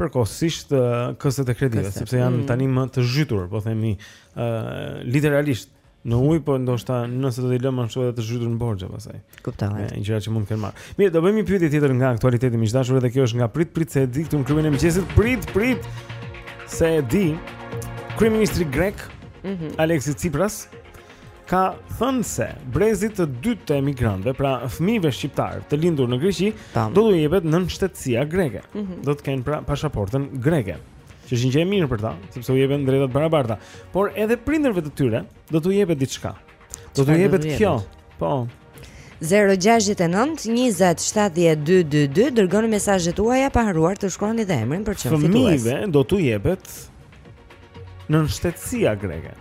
përkohësisht uh, këstet e kredive, sepse janë mm. tani më të zhytur, po themi uh, literalisht Në ujë, po ndoshta nëse do t'i lëmë ashtu edhe të zhytur në borxhe pastaj. Kuptova. Gjëra që mund të kenë marrë. Mirë, do bëjmë një pyetje tjetër nga aktualiteti miq të dashur dhe kjo është nga prit prit se e di këtu në klubin e mëngjesit. Prit prit. Se e di. Kryeministri grek, mm -hmm. Alexis Tsipras, ka thënë se brezit të dytë të emigrantëve, pra fëmijëve shqiptarë të lindur në Greqi, do t'u jepet nënshtetësia greke. Mm -hmm. Do të kenë pra pashaportën greke. Që është një gjë e mirë për ta, sepse u jepen të drejta të barabarta. Por edhe prindërve të tyre do t'u jepet diçka. Do t'u jepet kjo. Po. 069 20 70 222 dërgoni mesazhet tuaja pa harruar të shkruani dhe emrin për t'u shpallur fitues. Fëmijëve do t'u jepet nënshtetësia greke.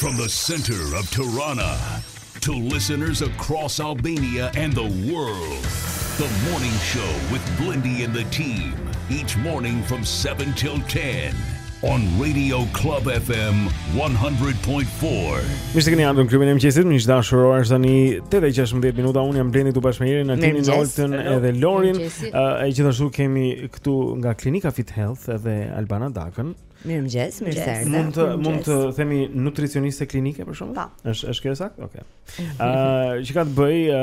From the center of Tirana to listeners across Albania and the world. The morning show with Blendi and the team each morning from 7 till 10 on Radio Club FM 100.4. Mirë se keni ardhur në klubin e mëngjesit. Miq të dashur, ora është tani 8:16 minuta. Unë jam Blendi këtu bashkë me Irin, Altinin, Oltën edhe Lorin. E gjithashtu kemi këtu nga Klinika Fit Health edhe Albana Dakën. Mirëmëngjes, mirë se erdhe. Mund të mund të themi nutricioniste klinike për shkakun? Po. Është është kjo saktë? Okej. Okay. Ëh, uh, që ka të bëj, ëh,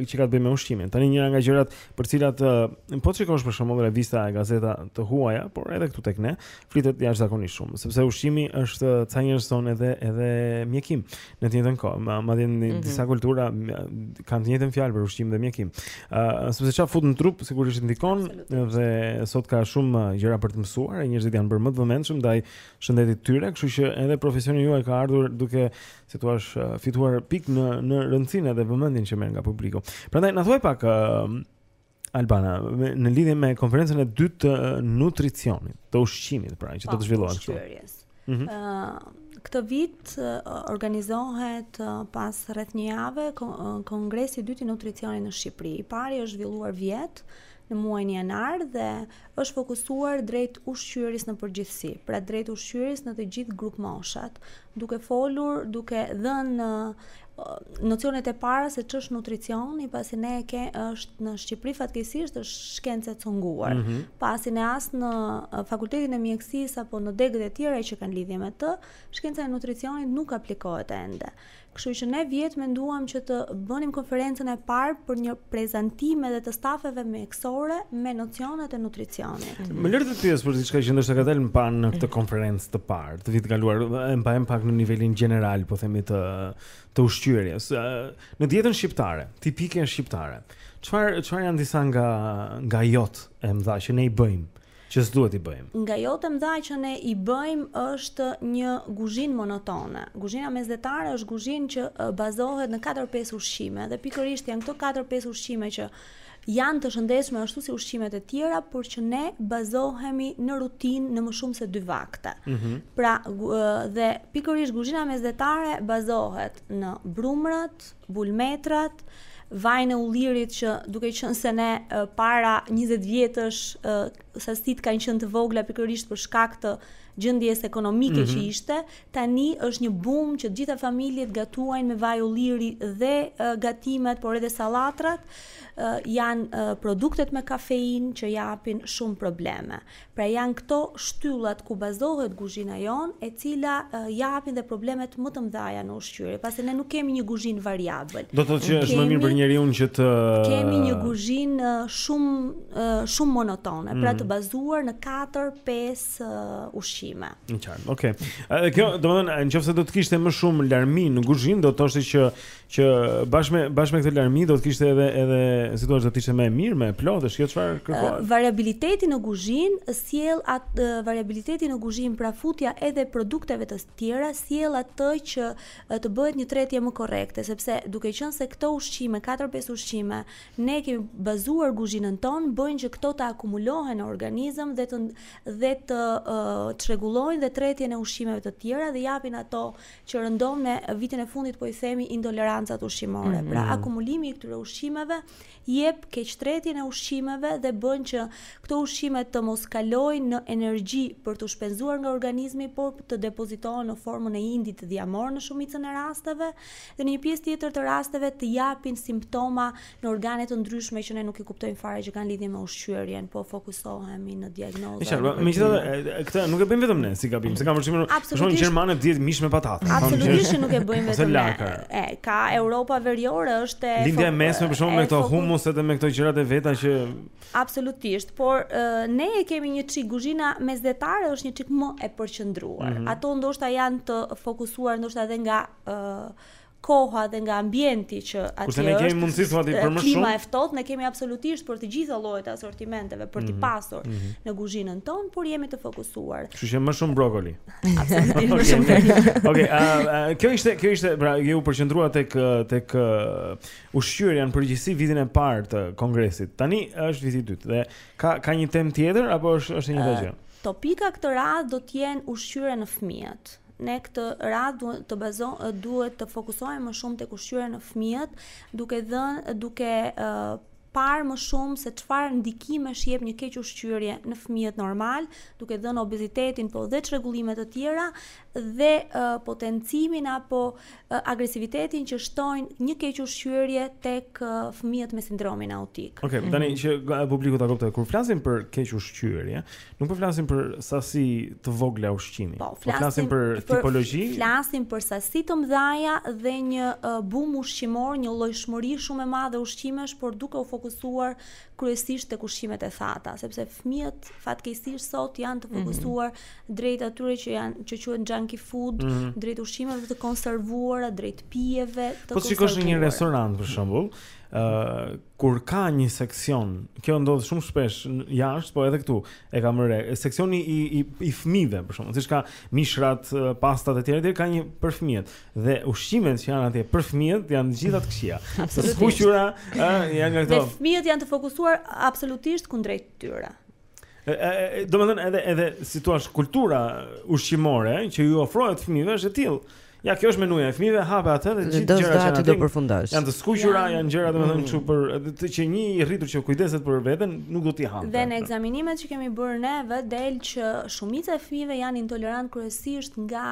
uh, që ka të bëj me ushqimin. Tani njëra nga gjërat për cilat uh, po të shikosh për shembull revista e gazeta të huaja, por edhe këtu tek ne, flitet jashtëzakonisht shumë, sepse ushqimi është ca njerëz thonë edhe edhe mjekim. Në të njëjtën kohë, ma, madje në mm -hmm. disa kultura kanë të njëjtën fjalë për ushqim dhe mjekim. Ë, uh, sepse çfarë fut në trup sigurisht ndikon dhe sot ka shumë gjëra për të mësuar, e njerëzit janë bërë më të vëmendshëm ndaj shëndetit të tyre, kështu që edhe profesioni juaj ka ardhur duke, si thua, fituar pikë në në rëndësinë dhe vëmendjen që merr nga publiku. Prandaj na thuaj pak ë uh, Albana, në lidhje me konferencën e dytë të nutricionit, të ushqimit, pra, që do të po, zhvillohet këtu. Ëh, mm -hmm. uh, këtë vit uh, organizohet uh, pas rreth një jave kon uh, kongresi i dytë i nutricionit në Shqipëri. I pari është zhvilluar vjet në muajin janar dhe është fokusuar drejt ushqyerjes në përgjithësi, pra drejt ushqyerjes në të gjithë grupmoshat, duke folur, duke dhënë nocionet e para se ç'është nutricioni, pasi ne ke është në Shqipëri fatkeqësisht është shkencë e cunguar. Mm -hmm. Pasi ne as në Fakultetin e Mjekësisë apo në degët e tjera që kanë lidhje me të, shkenca e nutricionit nuk aplikohet ende. Kështu që ne vjet menduam që të bënim konferencën e parë për një prezantim edhe të stafeve mjekësore me nocionet e nutricionit. Më lër të të pyes për diçka që ndoshta ka dalë më parë në këtë konferencë të parë, të vitit kaluar, e mbajmë pak në nivelin gjeneral, po themi të, të ushqyerjes. Në dietën shqiptare, tipike shqiptare, çfarë, çfarë janë disa nga, nga jo-të e mëdha që ne i bëjmë? që s'duhet t'i bëjmë. Nga jo-të e mëdha që ne i bëjmë është një guzhinë monotone. Guzhina mesdhetare është guzhinë që bazohet në katër pesë ushqime dhe pikërisht janë këto katër pesë ushqime që janë të shëndetshme ashtu si ushqimet e tjera, por që ne bazohemi në rutinë në më shumë se dy vakte. Mm -hmm. Pra dhe pikërisht guzhina mesdhetare bazohet në brumrat, bulmetrat, vajin e ullirit që duke qenë se ne para 20 vjetësh sasitë kanë qenë të vogla pikërisht për shkak të gjendjes ekonomike mm -hmm. që mhm. ishte, tani është një bum që gjitha familjet gatuajnë me vaj ulliri dhe uh, gatimet, por edhe sallatrat uh, janë uh, produktet me kafeinë që japin shumë probleme. Pra janë këto shtyllat ku bazohet guzhina jonë e cila japin dhe problemet më të mëdhaja në ushqyerje, pasi ne nuk kemi një guzhinë variabël. Do të thotë që është më mirë për njeriun që të kemi një guzhinë shumë shumë monotone, pra mm. të bazuar në 4-5 ushqime. Në qartë. Okej. Edhe kjo, domethënë, nëse do të kishte më shumë larmi në guzhinë, do të thoshte që Që bashkë me bashkë me këtë larmi do të kishte edhe edhe si thua do të ishte më e mirë, më e plotë, është kjo çfarë kërkohet. Uh, variabiliteti në guzhinë sjell atë uh, variabiliteti në guzhinë pra futja edhe produkteve të tjera sjell atë që uh, të bëhet një tretje më korrekte, sepse duke qenë se këto ushqime, 4-5 ushqime, ne kemi bazuar guzhinën tonë, bëjnë që këto të akumulohen në organizëm dhe të dhe të uh, çrregullojnë dhe tretjen e ushqimeve të tjera dhe japin ato që rëndom ne vitet e fundit po i themi intolerancat ushqimore. Pra mm. akumulimi i këtyre ushqimeve jep keqtretjen e ushqimeve dhe bën që këto ushqime të mos kalojnë në energji për t'u shpenzuar nga organizmi, por të depozitohen në formën e indit dhjamor në shumicën e rasteve dhe në një pjesë tjetër të rasteve të japin simptoma në organe të ndryshme që ne nuk i kuptojmë fare që kanë lidhje me ushqyerjen, po fokusohemi në diagnozën. Ishte, megjithatë, këtë nuk e bëjmë vetëm ne si gabim, se kam përshtypjen se për shembull gjermanët dietë mish me patate. Absolutisht që nuk e bëjmë vetëm ne. E, ka Europa veriore është e Lindja e mesme për shkak me këto humuset dhe me këto gjërat e veta që Absolutisht, por ne e kemi një çik kuzhina mesdhetare është një çik më e përqendruar. Mhm. Ato ndoshta janë të fokusuar ndoshta edhe nga koha dhe nga ambienti që atje është. Kurse ne kemi mundësi të them për më shumë. Klima e ftohtë, ne kemi absolutisht për të gjitha llojet e asortimenteve për të mhm. pasur mm -hmm. në kuzhinën tonë, por jemi të fokusuar. Kështu që më shumë brokoli. Absolutisht më shumë. Okej, okay, uh, kjo ishte, kjo ishte, pra u përqendrua tek tek uh, ushqyerja në përgjithësi vitin e parë të kongresit. Tani është viti i dytë dhe ka ka një temë tjetër apo është është një gjë? Uh, topika këtë radhë do të jenë ushqyerja në fëmijët. ne këtë radhë duhet të bazo duhet të fokusohemi më shumë tek ushqyerja në fëmijët, duke dhënë duke uh, parë më shumë se çfarë ndikime jep një kequshqyerje në fëmijët normal, duke dhënë obezitetin po dhe çrregullime të tjera dhe uh, potencimin apo agresivitetin që shtojnë një kequshqyerje tek fëmijët me sindromin autik. Okej, okay, tani mhm. që publiku ta kuptojë, kur flasim për kequshqyerje, nuk po flasim për sasi të vogla ushqimi. Po, po flasim, po për, për tipologji. Flasim për sasi të mëdha dhe një uh, bum ushqimor, një llojshmëri shumë e madhe ushqimesh, por duke u fokusuar kryesisht tek ushqimet e thata, sepse fëmijët fatkeqësisht sot janë të mhm. fokusuar mm -hmm. drejt atyre që janë që quhen junky food, mm -hmm. drejt ushqimeve të konservuara, drejt pijeve të konservuara. Po shikosh në një restorant për shembull, ë uh, kur ka një seksion, kjo ndodh shumë shpesh jashtë, po edhe këtu e kam vënë re, seksioni i i, i fëmijëve për shembull, siç ka mishrat, pastat e tjera, ka një për fëmijët. dhe ushqimet që janë atje për fëmijët janë të gjitha të këqija. Të skuqura, ë, janë nga këto. Dhe fëmijët janë të fokusuar absolutisht kundrejt tyre. Domethënë edhe edhe si thua kultura ushqimore që ju ofrohet fëmijëve është e tillë. Ja kjo është menuja e fëmijëve, hape atë dhe gjithë gjërat që aty do përfundosh. Janë të skuqura, janë gjëra domethënë mm. kështu për të që një i rritur që kujdeset për veten nuk do t'i hajë. Dhe në ekzaminimet që kemi bërë ne vetë del që shumica e fëmijëve janë intolerantë kryesisht nga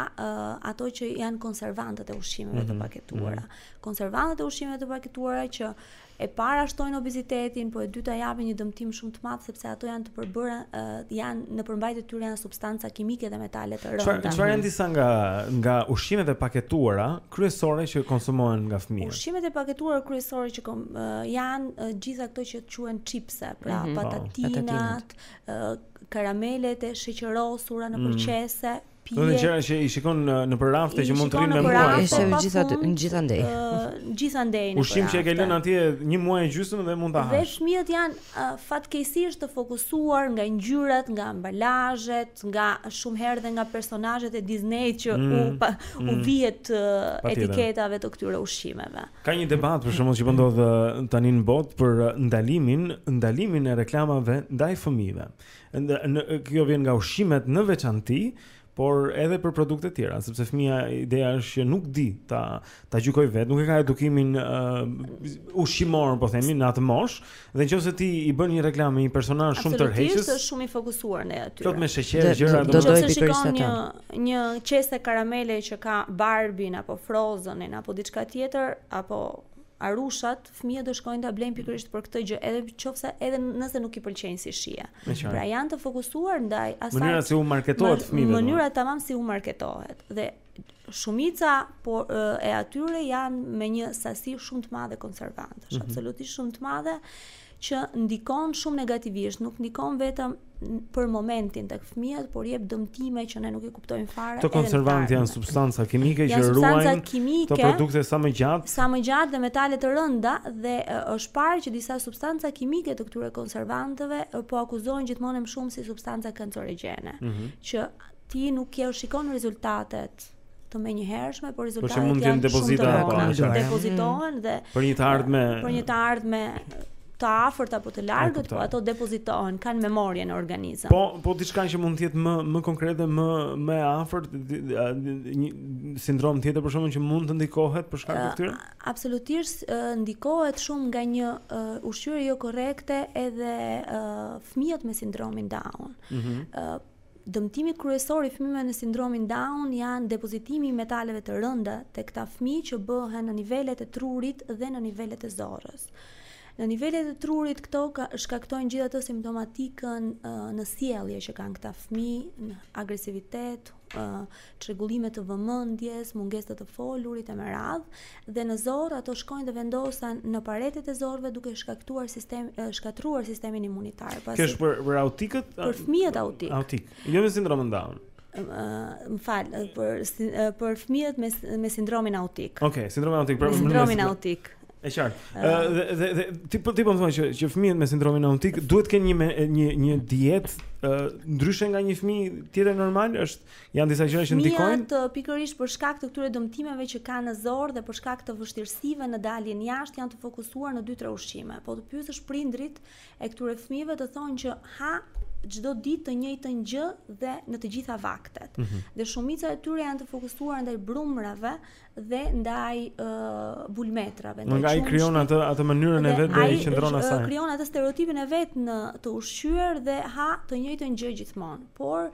ato që janë konservantët e ushqimeve mm -hmm. të mhm, paketuara. Mm -hmm. Konservantët e ushqimeve të paketuara që e para shtojnë obezitetin, po e dyta japin një dëmtim shumë të madh sepse ato janë të përbëra uh, janë në përmbajtje të tyre janë substanca kimike dhe metale të rënda. Çfarë janë disa nga nga ushqimet e paketuara kryesore që konsumohen nga fëmijët? Ushqimet e paketuara kryesore që kom, uh, janë uh, gjitha këto që quhen çipse, pra mm -hmm. patatinat, uh, karamelet e sheqerosura në mm. për qese, mm -hmm Pije. Në gjëra që i shikon nëpër rafte që mund të rrinë me muaj. Po, I shikon gjithë aty, gjithë andej. Gjithë andej. Ushqim që e ke lënë atje një muaj e gjysmë dhe mund ta hash. Dhe fëmijët janë fatkeqësisht të fokusuar nga ngjyrat, nga ambalazhet, nga shumë herë dhe nga personazhet e Disney që mm, u pa, mm, u vihet etiketave të këtyre ushqimeve. Ka një debat për shembull që po ndodh tani në botë për ndalimin, ndalimin e reklamave ndaj fëmijëve. Ende në kjo vjen nga ushqimet në veçanti, por edhe për produkte të tjera, sepse fëmija ideja është që nuk di ta ta gjykojë vetë, nuk e ka edukimin uh, ushqimor, po themi, në atë moshë, dhe në qoftë se ti i bën një reklamë me një personazh shumë tërheqës, absolutisht është shumë i fokusuar ndaj tij. Plot me sheqer, gjëra do të thotë se shikon një një qese karamele që ka Barbin apo Frozenin apo diçka tjetër apo arushat fëmijët do shkojnë ta blejnë pikërisht për këtë gjë, edhe qoftë edhe nëse nuk i pëlqejnë si shije. Pra janë të fokusuar ndaj asaj. Mënyra si u marketohet fëmijëve. Mënyra tamam si u marketohet dhe shumica po e atyre janë me një sasi shumë të madhe konservantësh, mm -hmm. absolutisht shumë të madhe që ndikon shumë negativisht, nuk ndikon vetëm për momentin tek fëmijët, por jep dëmtime që ne nuk i kuptojmë fare. Këto konservantë janë substanca kimike që ruajnë kimike, këto produkte sa më gjatë, sa më gjatë dhe metale të rënda dhe është parë që disa substanca kimike të këtyre konservantëve po akuzohen gjithmonë e më shumë si substanca kancerogjene, mm -hmm. që ti nuk e shikon rezultatet të menjëhershme, por rezultatet janë shumë të rënda. Por që mund të jenë depozita po Depozitohen dhe... Për një të ardhme... Për një të ardhme të afërt apo të largët, po ato depozitohen, kanë memorie në organizëm. Po, po diçka që mund të jetë më më konkrete, më e afërt, një sindrom tjetër për shembull që mund të ndikohet për shkak të këtyre? Absolutisht ndikohet shumë nga një uh, ushqyerje jo korrekte edhe uh, fëmijët me sindromin Down. Mm -hmm. uh, Dëmtimi kryesor i fëmijëve në sindromin Down janë depozitimi i metaleve të rënda tek këta fëmijë që bëhen në nivelet e trurit dhe në nivelet e zorrës. Në nivelet e trurit këto shkaktojnë gjithë atë simptomatikën në sjellje që kanë këta fëmijë, agresivitet, çrregullime të vëmendjes, mungesë të të folurit e me radhë, dhe në zorrë ato shkojnë dhe vendosen në paretet e zorrëve duke shkaktuar sistem shkatërruar sistemin imunitar. Pasi Kjo është për për autikët? Për fëmijët autik. Autik. Jo me sindromën Down më fal për për fëmijët me me sindromin autik. Okej, okay, sindromi autik, pra sindromin autik. E qartë. Uh, dhe, dhe, dhe ti po ti po më thua që që fëmijët me sindromin autik duhet të kenë një një një dietë uh, ndryshe nga një fëmijë tjetër normal, është Janë disa gjëra që ndikojnë. Fëmijët uh, pikërisht për shkak të këtyre dëmtimeve që kanë në zorrë dhe për shkak të vështirësive në daljen jashtë janë të fokusuar në 2-3 ushqime. Po të pyesësh prindrit e këtyre fëmijëve të thonë që ha çdo ditë të njëjtën gjë dhe në të gjitha vaktet. Mm -hmm. Dhe shumica e tyre janë të fokusuar ndaj brumrave dhe ndaj uh, bulmetrave. Nuk ai krijon atë atë mënyrën e vet dhe i qëndron asaj. Ai krijon atë stereotipin e vet në të ushqyer dhe ha të njëjtën gjë gjithmonë. Por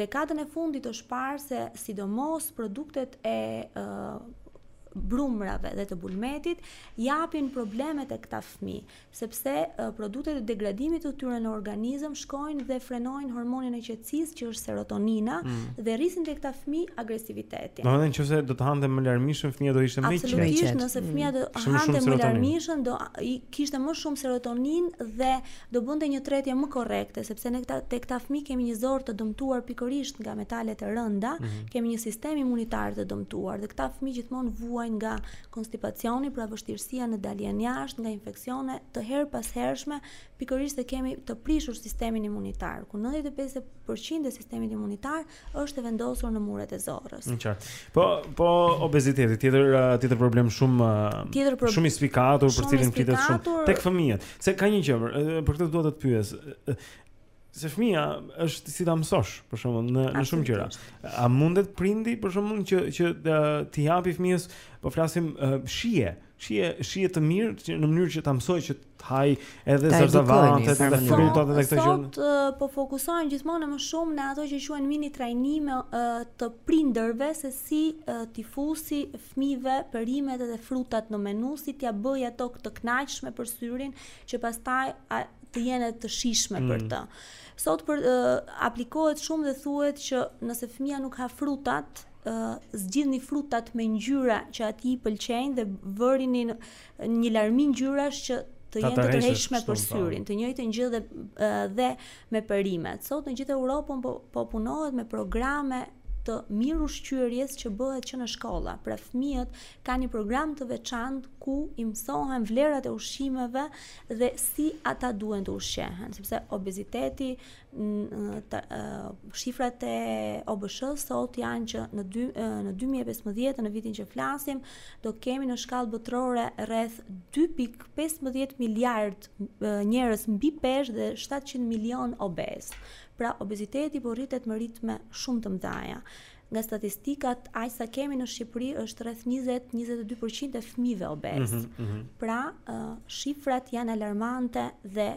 Dekadën e fundit është parë se sidomos produktet e brumrave dhe të bulmetit japin probleme tek këta fëmijë, sepse produktet e degradimit të tyre në organizëm shkojnë dhe frenojnë hormonin e qetësisë që është serotonina mm. dhe rrisin tek këta fëmijë agresivitetin. Domethënë nëse do të hante më larmishëm fëmia do ishte më i qetë. Absolutisht, nëse fëmia do mm. hante më larmishëm do i kishte më shumë serotoninë dhe do bënte një tretje më korrekte, sepse ne këta te këta fëmijë kemi një zorrë të dëmtuar pikërisht nga metalet e rënda, mm -hmm. kemi një sistem imunitar të dëmtuar dhe këta fëmijë gjithmonë vuajnë nga konstipacioni, pra vështirësia në daljen jashtë, nga infeksione të herëpashershme, pikërisht se kemi të prishur sistemin imunitar, ku 95% e sistemit imunitar është e vendosur në muret e zorrës. Në qartë. Po, po obeziteti, tjetër uh, tjetër problem shumë uh, tjetër pro... shumë i spikatur për cilin flitet shumë tek fëmijët. Se ka një gjë, uh, për këtë duhet të të pyes. Se fëmija është si ta mësosh, për shembull, në në shumë gjëra. A mundet prindi për shembull që që t'i japi fëmijës, po flasim shije, Shije, shije të mirë që në mënyrë që ta mësoj që të haj edhe zarzavatet, edhe të frutat edhe këto gjëra. Sot uh, po fokusohen gjithmonë më shumë në ato që quhen mini trajnime uh, të prindërve se si uh, t'i fusi fëmijëve perimet edhe frutat në menu, si t'ia bëjë ato të kënaqshme për syrin, që pastaj uh, të jenë të shijshme mm. për të. Sot për uh, aplikohet shumë dhe thuhet që nëse fëmija nuk ha frutat, zgjidhni frutat me ngjyra që atij i pëlqejnë dhe vërini një larmi ngjyrash që të jenë të tërheqshme për syrin, të njëjtën gjë dhe dhe me perimet. Sot në gjithë Europën po, po punohet me programe të mirëushqyerjes që bëhet që në shkolla. Pra fëmijët kanë një program të veçantë ku i mësohen vlerat e ushqimeve dhe si ata duhen të ushqehen, sepse obeziteti shifrat e OBSH-së thotë janë që në dy, në 2015 në vitin që flasim do kemi në shkallë botërore rreth 2.15 miliard njerëz mbi peshë dhe 700 milion obezë. Pra obeziteti po rritet me ritme shumë të mëdha. Nga statistikat, aq sa kemi në Shqipëri është rreth 20-22% e fëmijëve obezë. Mm -hmm, mm -hmm. Pra, uh, shifrat janë alarmante dhe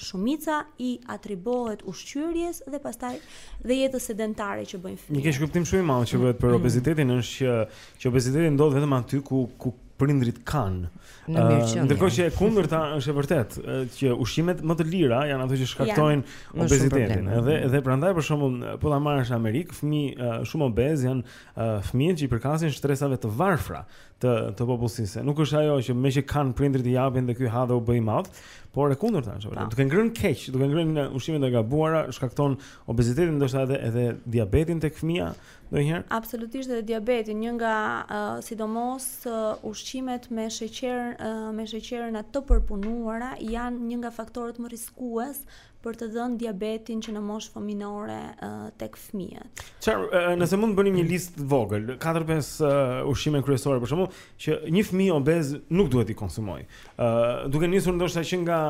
shumica i atribuohet ushqyerjes dhe pastaj dhe jetës sedentare që bëjnë fëmijët. Një keqkuptim shumë i madh që bëhet për mm. obezitetin është që që obeziteti ndodh vetëm aty ku ku prindërit kanë. Ndërkohë që e kundërta është e vërtetë që ushqimet më të lira janë ato që shkaktojnë ja, obezitetin. Edhe edhe prandaj për shembull po ta marrësh në Amerikë, fëmijë shumë obezë janë fëmijët që i përkasin shtresave të varfra, të të popullsisë. Nuk është ajo që meqë kanë prindërit i japin dhe ky ha dhe u bë i madh, por e kundërta është. Po. Duke ngrënë keq, duke ngrënë ushqimet e gabuara, shkakton obezitetin ndoshta edhe edhe diabetin tek fëmija ndonjëherë. Absolutisht edhe diabetin, një nga uh, sidomos uh, ushqimet me sheqer uh, me sheqerna të përpunuara janë një nga faktorët më rrezikues për të dhënë diabetin që në moshë fëminore tek fëmijët. Çfarë, nëse mund të bënim një listë të vogël, 4-5 uh, ushqime kryesore për shembull, që një fëmijë obez nuk duhet t'i konsumojë. Ë, uh, duke nisur ndoshta që nga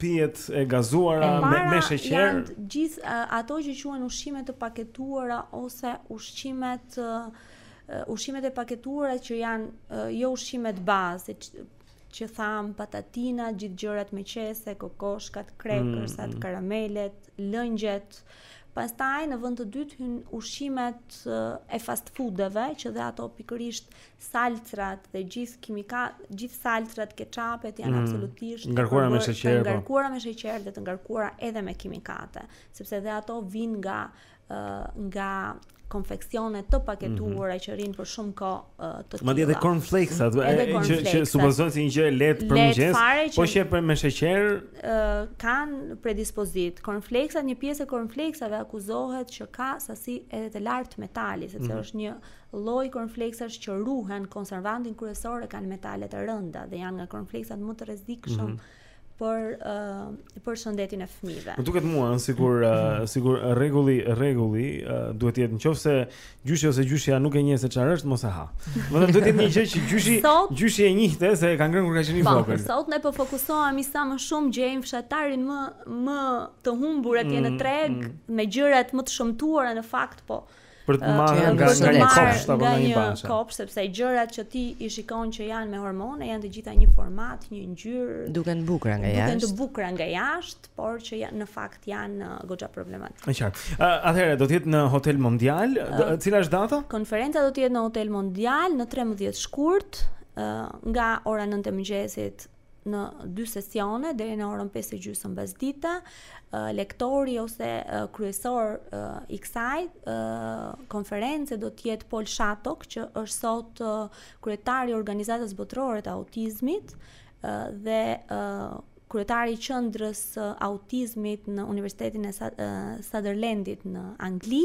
pijet e gazuara e me, me sheqer. Janë gjithë uh, ato që quhen ushqime të paketuara ose ushqimet uh, ushqimet e paketuara që janë uh, jo ushqimet bazë, që thamë, patatinat, gjithë gjërat me qese, kokoshkat, krekërsat, mm, mm. karamelet, lëngjet. Pastaj në vend të dytë hyjnë ushqimet e fast foodeve, që dhe ato pikërisht salcrat dhe gjithë kimika, gjithë salcrat, ketchupet janë mm, absolutisht të ngarkuara me sheqer, po. të ngarkuara me sheqer dhe të ngarkuara edhe me kimikate, sepse dhe ato vijnë nga nga konfeksione të paketuara mm -hmm. që rrinë për shumë kohë të tilla. Madje edhe cornflakes ato që që supozohen si një gjë e lehtë për mëngjes, po që për me sheqer ë kanë predispozit. Cornflakesat një pjesë e cornflakesave akuzohet që ka sasi edhe të lartë metali, sepse mm -hmm. është një lloj cornflakesash që ruhen konservantin kryesor e kanë metale të rënda dhe janë nga cornflakesat më të rrezikshëm mm -hmm për uh, për shëndetin e fëmijëve. Më duket mua sikur uh, sikur rregulli rregulli uh, duhet të jetë nëse gjyshi ose gjyshja nuk e njeh se çfarë është, mos e ha. Do të thotë një gjë që gjyshi sot, gjyshi e njihte se e ka ngrënë kur ka qenë i po, vogël. Po, sot ne po fokusohemi sa më shumë të gjejmë fshatarin më më të humbur atje mm, në treg mm. me gjërat më të shëmtuara në fakt, po për të marrë nga nga një kopsht apo nga një bahçe. Kopsht sepse gjërat që ti i shikon që janë me hormone janë të gjitha një format, një ngjyrë. Duken të bukura nga jashtë. Duken të bukura nga jashtë, por që janë në fakt janë uh, goxha problematike. E qartë. Uh, atëherë do të jetë në Hotel Mondial, uh, cila është data? Konferenca do të jetë në Hotel Mondial në 13 shkurt, uh, nga ora 9 e mëngjesit në dy sesione deri në orën 5 e gjysmë pasdite. Lektori ose kryesor i kësaj konference do të jetë Paul Shatok, që është sot kryetari i Organizatës Botërore të Autizmit dhe kryetari i qendrës së autizmit në Universitetin e Sunderlandit në Angli.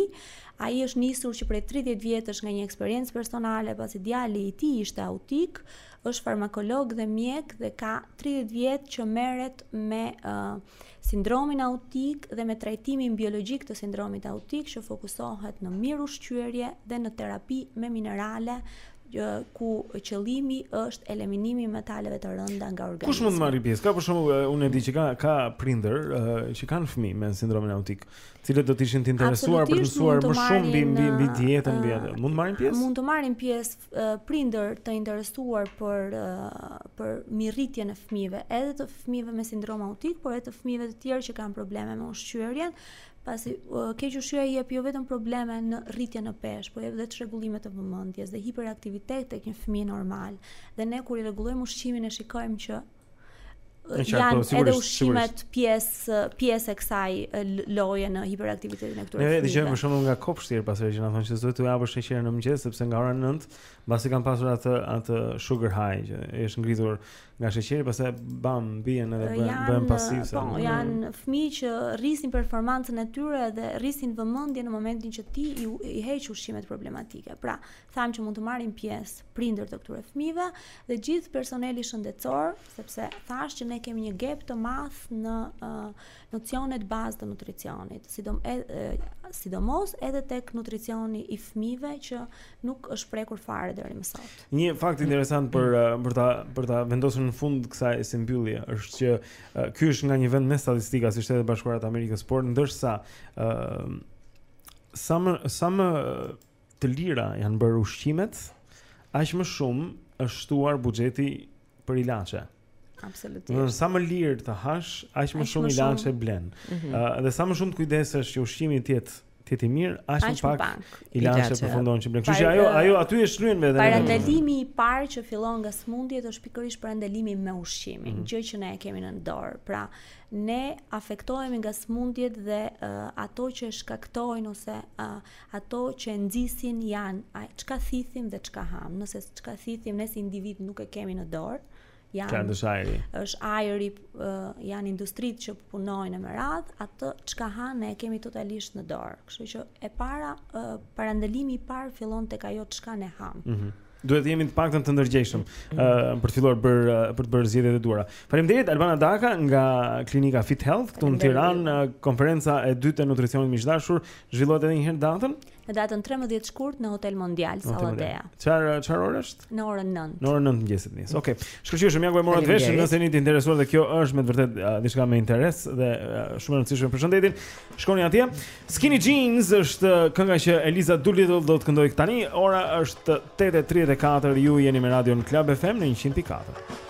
Ai është nisur që prej 30 vjetësh nga një eksperiencë personale pasi djali i tij ishte autik, Është farmakolog dhe mjek dhe ka 30 vjet që merret me uh, sindromin autik dhe me trajtimin biologjik të sindromit autik që fokusohet në mirushqyerje dhe në terapi me minerale ku qëllimi është eliminimi i metaleve të rënda nga organizmi. Kush mund të marrë pjesë? Ka për shembull, unë e di që ka ka prindër uh, që kanë fëmijë me sindromin autik, të cilët do të ishin të interesuar për të mësuar më shumë mbi mbi mbi dietën mbi atë. Mund të marrin pjesë? Mund të marrin pjesë prindër të interesuar për për mirërritjen e fëmijëve, edhe të fëmijëve me sindrom autik, por edhe të fëmijëve të tjerë që kanë probleme me ushqyerjen, pasi kequshqyerja jep jo vetëm probleme në rritjen në peshë, por edhe çrregullime të vëmendjes dhe hiperaktivitet tek një fëmijë normal. Dhe ne kur i rregullojmë ushqimin e shikojmë që Në qartë, po, edhe ushqimet pjesë pjesë e kësaj loje në hiperaktivitetin e këtyre. Ne dëgjojmë për shembull nga kopshti disa herë që na thonë s'duhet të japësh sheqer në mëngjes sepse nga ora 9 mbasi kanë pasur atë atë sugar high që është ngritur nga sheqeri, pastaj bam bien edhe bën bën pasiv se. Po, janë fëmijë që rrisin performancën e tyre dhe rrisin vëmendjen në momentin që ti i, i heq ushqimet problematike. Pra, Thamë që mund të marrin pjesë prindër të këtyre fëmijëve dhe gjithë personeli shëndetësor, sepse thashë që ne kemi një gap të madh në uh, nocionet bazë të nutricionit, sidom edhe sidomos edhe tek nutricioni i fëmijëve që nuk është prekur fare deri më sot. Një fakt interesant për për ta për ta vendosur në fund kësaj si mbyllje është që uh, ky është nga një vend me statistika si Shtetet e Bashkuara të Amerikës, por ndërsa ë uh, sa më sa më të lira janë bërë ushqimet, aq më shumë është shtuar buxheti për ilaçe. Absolutisht. Në sa më lirë të hash, aq më shumë ilaçe blen. Ëh, mm -hmm. uh, dhe sa më shumë të kujdesesh që ushqimi të jetë i i mirë, aq më pak, pak ilaçe përfundon që blen. Kështu që ajo ajo aty e shlyen veten. Parandalimi i parë që fillon nga smundjet është pikërisht parandalimi me ushqimin, mm -hmm. gjë që ne e kemi në dorë. Pra, ne afektohemi nga smundjet dhe uh, ato që shkaktojnë ose uh, Ato që e nxisin janë a çka thithim dhe çka hamë. Nëse çka thithim ne si individ nuk e kemi në dorë, janë Çfarë është ajri? Është ajri, janë industritë që punojnë e me radhë, atë çka hamë ne e kemi totalisht në dorë. Kështu që e para parandalimi i parë fillon tek ajo çka ne hamë. Mm -hmm. Duhet të jemi të paktën të ndërgjegjshëm mm. uh, për të filluar për për të bërë zgjedhjet e duhura. Faleminderit Albana Daka nga klinika Fit Health këtu në Tiranë, konferenca e dytë e nutricionit miq të dashur zhvillohet edhe një herë datën? Në datën 13 shkurt në Hotel Mondial Salla Dea. Çfarë çfarë orë është? Në orën 9. Në orën 9 të mëngjesit nis. Okej. Okay. Shkëlqyeshëm ja ku e morët vesh, nëse jeni të interesuar dhe kjo është me të vërtetë uh, diçka me interes dhe uh, shumë e rëndësishme për shëndetin. Shkoni atje. Skinny Jeans është kënga që Eliza Doolittle do të këndojë tani. Ora është 8:34. Ju jeni me Radio Club FM në 104.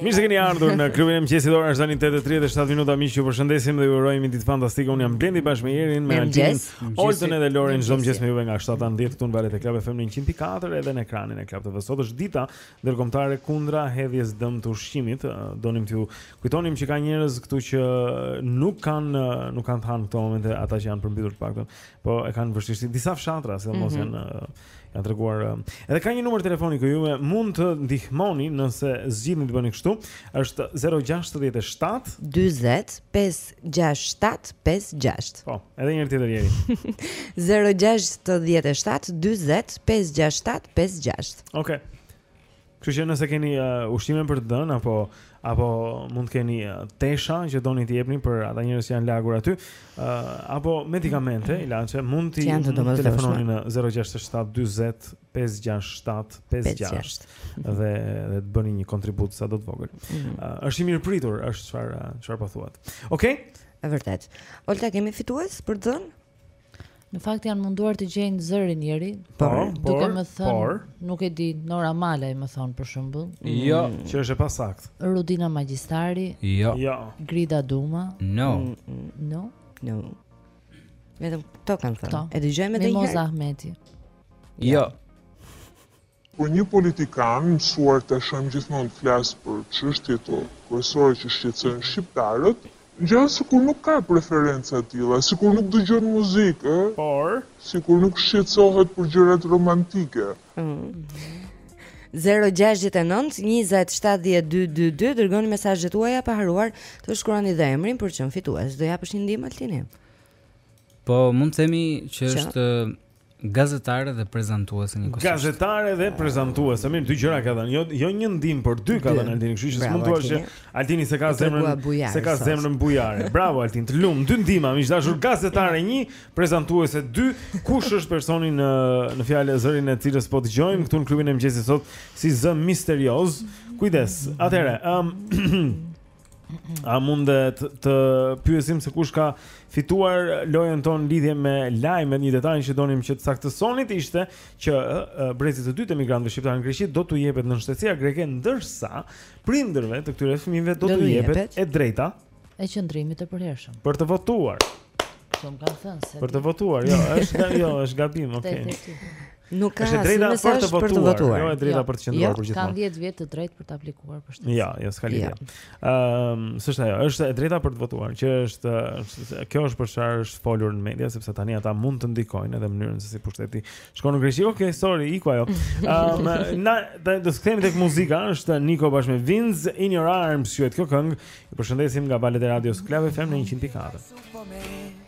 Mirë se keni ardhur në klubin e mëngjesit. Ora është tani 8:37 minuta. Miq, ju përshëndesim dhe ju urojmë një ditë fantastike. Unë jam Blendi bashkë me Jerin, me Altin, Oltën dhe Lorin. Çdo mëngjes me juve nga 7 në 10 këtu në valët e Club FM në 104 edhe në ekranin e Club TV. Sot është dita Ndërkombëtare kundra hedhjes dëm të ushqimit, donim t'ju kujtonim që ka njerëz këtu që nuk kanë nuk kanë të hanë këto momente ata që janë përmbytur të paktën, po e kanë vështirësi disa fshatra, sidomos mm -hmm. janë janë treguar. Edhe ka një numër telefoni ku ju mund të ndihmoni nëse zgjidhni të bëni kështu, është 067 40 567 56. Po, edhe një herë tjetër Jeri. 067 40 567 56. Okej. Okay. Kështu që nëse keni uh, ushqime për të dhënë apo apo mund të keni uh, tesha që doni t'i jepni për ata njerëz që janë lagur aty, uh, apo medikamente, ilaçe, mund të telefononi në 067 40 567 56 dhe dhe të bëni një kontribut sado të vogël. Mhm. Uh, është i mirëpritur, është çfarë çfarë po thua. Okej? Okay? Është vërtet. Olta kemi fitues për të dhënë? Në fakt janë munduar të gjejnë zërin njëri, po, por, por duke më thënë, por, nuk e di, Nora Malaj më thon për shembull. Jo, mm. që është e pasaktë. Rudina Magjistari. Jo. Jo. Grida Duma. No. Mm, no. No. Vetëm këto kanë thënë. E dëgjojmë edhe një herë. Mimoza Ahmeti. Jo. jo. Kur një politikan, mësuar ta shohim gjithmonë të flasë për çështjet kryesore që shqetësojnë shqiptarët, ngjan sikur nuk ka preferenca të tilla, sikur nuk dëgjon muzikë, ë? Por? Sikur nuk shqetësohet për gjërat romantike. Zero gjashtëdhjetë e nëntë njëzet shtatëdhjetë dy dy dy dërgoni mesazhet tuaja pa harruar të shkruani dhe emrin për të qenë fitues. Do japësh një ndihmë Alti? Po, mund të themi që është Gazetare dhe prezantuese njëkohësisht. Gazetare dhe prezantuese. Mirë, dy gjëra ka dhënë. Jo, jo një ndihmë, por dy ka dhënë Altini, kështu që s'mund thua që Altini s'e ka zemrën, s'e ka zemrën bujare. Bravo Altin, të lumtë, dy ndihma, miq të dashur gazetare 1, prezantuese 2. Kush është personi në në fjalë zërin e cilës po dëgjojmë këtu në klubin e mëngjesit sot si zë misterioz? Kujdes. Atëherë, ëm um, A mund të të pyesim se kush ka fituar lojën tonë lidhje me lajmet, një detaj që donim që të saktësonit ishte që brezit të dytë të emigrantëve shqiptarë në Greqi do t'u jepet nënshtetësia greke ndërsa prindërve të këtyre fëmijëve do t'u jepet e drejta e qëndrimit të përhershëm. Për të votuar. Shumë kanë thënë se. Për të votuar, jo, është jo, është gabim, okay. Nuk ka asnjë mesazh për të votuar. Jo, e drejta jo. për të qëndruar jo, përgjithmonë. Kanë 10 vjet të drejtë për të aplikuar për shtet. Jo, jo, s'ka lidhje. Ëm, ja. um, s'është ajo, është e drejta për të votuar, që është kjo është për çfarë është folur në media, sepse tani ata mund të ndikojnë edhe mënyrën se si pushteti shkon në Greqi. Okej, okay, sorry, iku ajo. Ëm, um, ne do të kthehemi te muzika, është Nico bashkë me Vinz in your arms, quhet kjo këngë. Ju përshëndesim nga valët e radios Club FM në 104.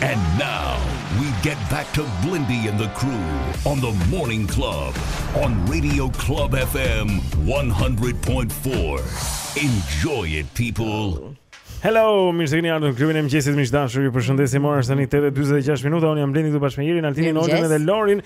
And now we get back to Blendi and the crew on the morning club on Radio Club FM 100.4. Enjoy it people. Hello, mirë se keni ardhur në klubin e mëngjesit miq të dashur. Ju përshëndesim ora është tani 8:46 minuta. Unë jam Blendi këtu bashkë me Irin, Altinin, Olden dhe Lorin.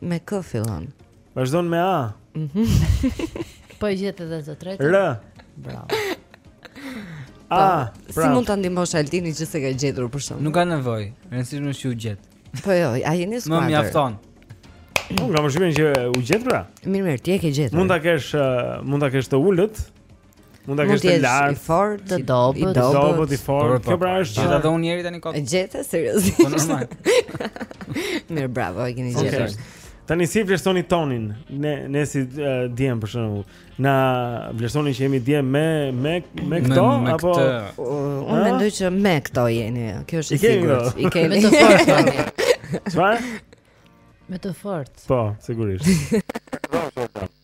Me K fillon. Vazhdon me A. Mhm. po e gjete edhe të tretën. R. Bravo. A, po, pra. Si mund ta ndihmosh Altinin që s'e ka gjetur për shkak? Nuk ka nevojë. E rëndësishme është që u gjet. Po jo, a jeni skuadër? Më mjafton. Unë kam shpinën që u gjet pra. Mirë, mirë, ti e ke gjetur. Mund ta kesh, uh, mund ta kesh të ulët. Mund ta kesh të lartë. I fortë, të dobët, i dobët, i fortë. Kjo pra është gjithë ato unë deri tani kot. E gjete seriozisht. Po normal. Mirë, bravo, e keni gjetur. Tani si vlerësoni tonin? Ne ne si uh, djem për shembull. Na vlerësoni që jemi djem me me me këto me, me apo këtë... unë mendoj që me këto jeni. Kjo është e sigurt. I kemi më të fortë. Çfarë? Më të fortë. Po, sigurisht.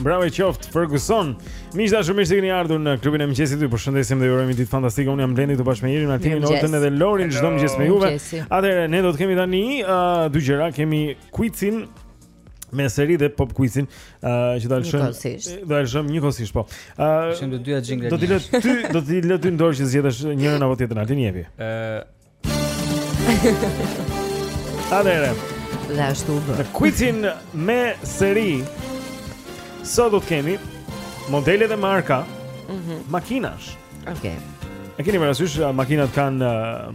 Bravo i qoftë Ferguson. Miq të dashur, mirë se keni ardhur në klubin e mëngjesit. Ju përshëndesim dhe ju urojmë ditë fantastike. Unë jam Blendi këtu bashkë me Irin, Altinin, Olden dhe Lorin çdo mëngjes me juve. Atëherë ne do të kemi tani uh, dy gjëra, kemi quizin me seri dhe pop quizin uh, që do të lëshojmë. Do të lëshojmë njëkohësisht, po. Uh, Lëshojmë të dyja jingle. Do ta lë ty, do ta lë ty në dorë që të zgjedhësh njërin apo tjetrën, Altin jepi. Ë uh, Atëherë. Dhe ashtu bë. Në kuicin me seri sot do të kemi modele dhe marka mm -hmm. makinash. Okej. Okay. E keni parasysh, makinat kanë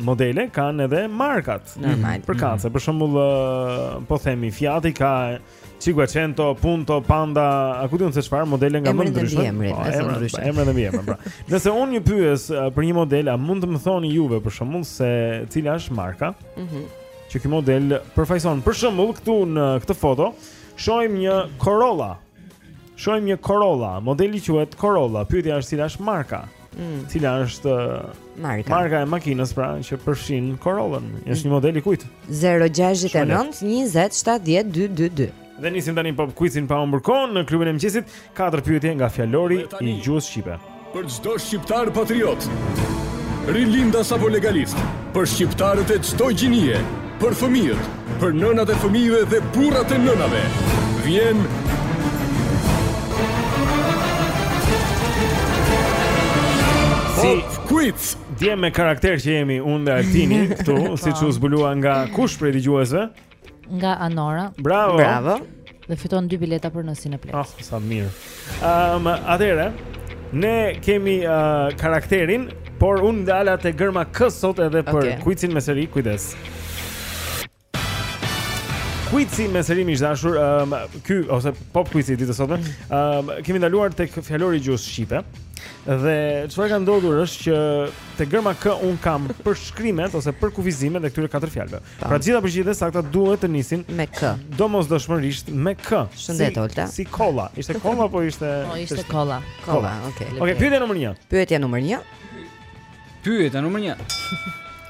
modele, kanë edhe markat. Normal. Për kace, mm -hmm. për shembull, po themi, Fiati ka Cinquecento, Punto, Panda, a ku di unë se çfarë modele nga më të ndryshmet. Emri po, e ndryshme. Po, emrin dhe mbiemrin, pra. Nëse unë ju pyes uh, për një model, a mund të më thoni juve për shembull se cila është marka? Mhm. Mm që ky model përfaqëson. Për shembull, këtu në këtë foto shohim një Corolla. Shohim një Corolla, modeli quhet Corolla. Pyetja është cila është marka? Mm. Cila është uh, marka. marka e makinës pra që përfshin Corollën? Është një mm. model i kujt? 069 20 70 222. Dhe nisim tani pop kuicin pa humbur kohën në klubin e mëngjesit, katër pyetje nga fjalori i gjuhës shqipe. Për çdo shqiptar patriot, rilindas apo legalist, për shqiptarët e çdo gjinie, Për fëmijët, për nënat e fëmijëve dhe burrat e nënave, vjen Si Quiz. Djem me karakter që jemi unë dhe Altini këtu, siç u zbulua nga kush prej dëgjuesve? Nga Anora. Bravo. Bravo. Dhe fiton dy bileta për në Cineplex. Oh, sa mirë. Ëm, um, atëre, ne kemi uh, karakterin, por unë ndala te gërma K sot edhe për okay. kuicin me seri, kujdes. Kuici me seri miq të dashur, ëm um, ky ose pop kuici i ditës sot, ëm um, kemi ndaluar tek fjalori i gjuhës shqipe. Dhe çfarë ka ndodhur është që te gërma K unë kam përshkrimet ose përkufizimet e këtyre katër fjalëve. Pra të gjitha përgjigjet e sakta duhet të nisin me k. Domosdoshmërisht me k. Shëndet Olta. Si kolla, ishte kolla apo ishte Po ishte kolla. Kolla, okay. Okej, pyetja numër 1. Pyetja numër 1. Pyetja numër 1.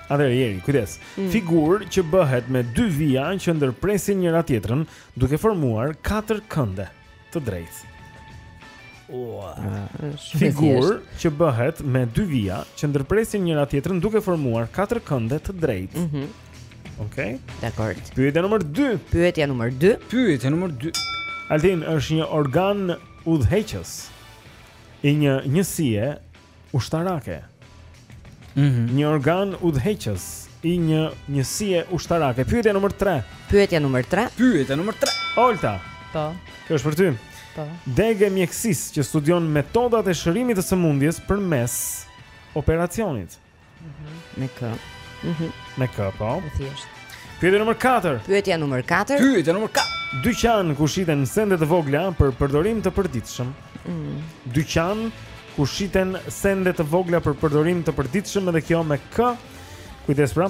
Atëherë Eri, kujdes. Mm. Figurë që bëhet me dy vija që ndërpresin njëra tjetrën duke formuar katër kënde. të drejtë. Ua, figurë që bëhet me dy vija që ndërpresin njëra tjetrën duke formuar katër kënde të drejtë. Mhm. Mm Okej. Okay. Dakor. Pyetja numër 2. Pyetja numër 2. Pyetja numër 2. Altin është një organ udhëheqës i një njësie ushtarake. Mhm. Mm një organ udhëheqës i një njësie ushtarake. Pyetja numër 3. Pyetja numër 3. Pyetja numër 3. Olta. Po. Kjo është për ty. Po. Degë e mjekësisë që studion metodat e shërimit të sëmundjes përmes operacionit. Me k? Mhm. Me k po? Me thjesht. Pyetja numër 4. Pyetja numër 4. Pyetja numër 4. Dyqan ku shiten sende të vogla për përdorim të përditshëm. Mhm. Dyqan ku shiten sende të vogla për përdorim të përditshëm edhe kjo me k. Kujdes pra.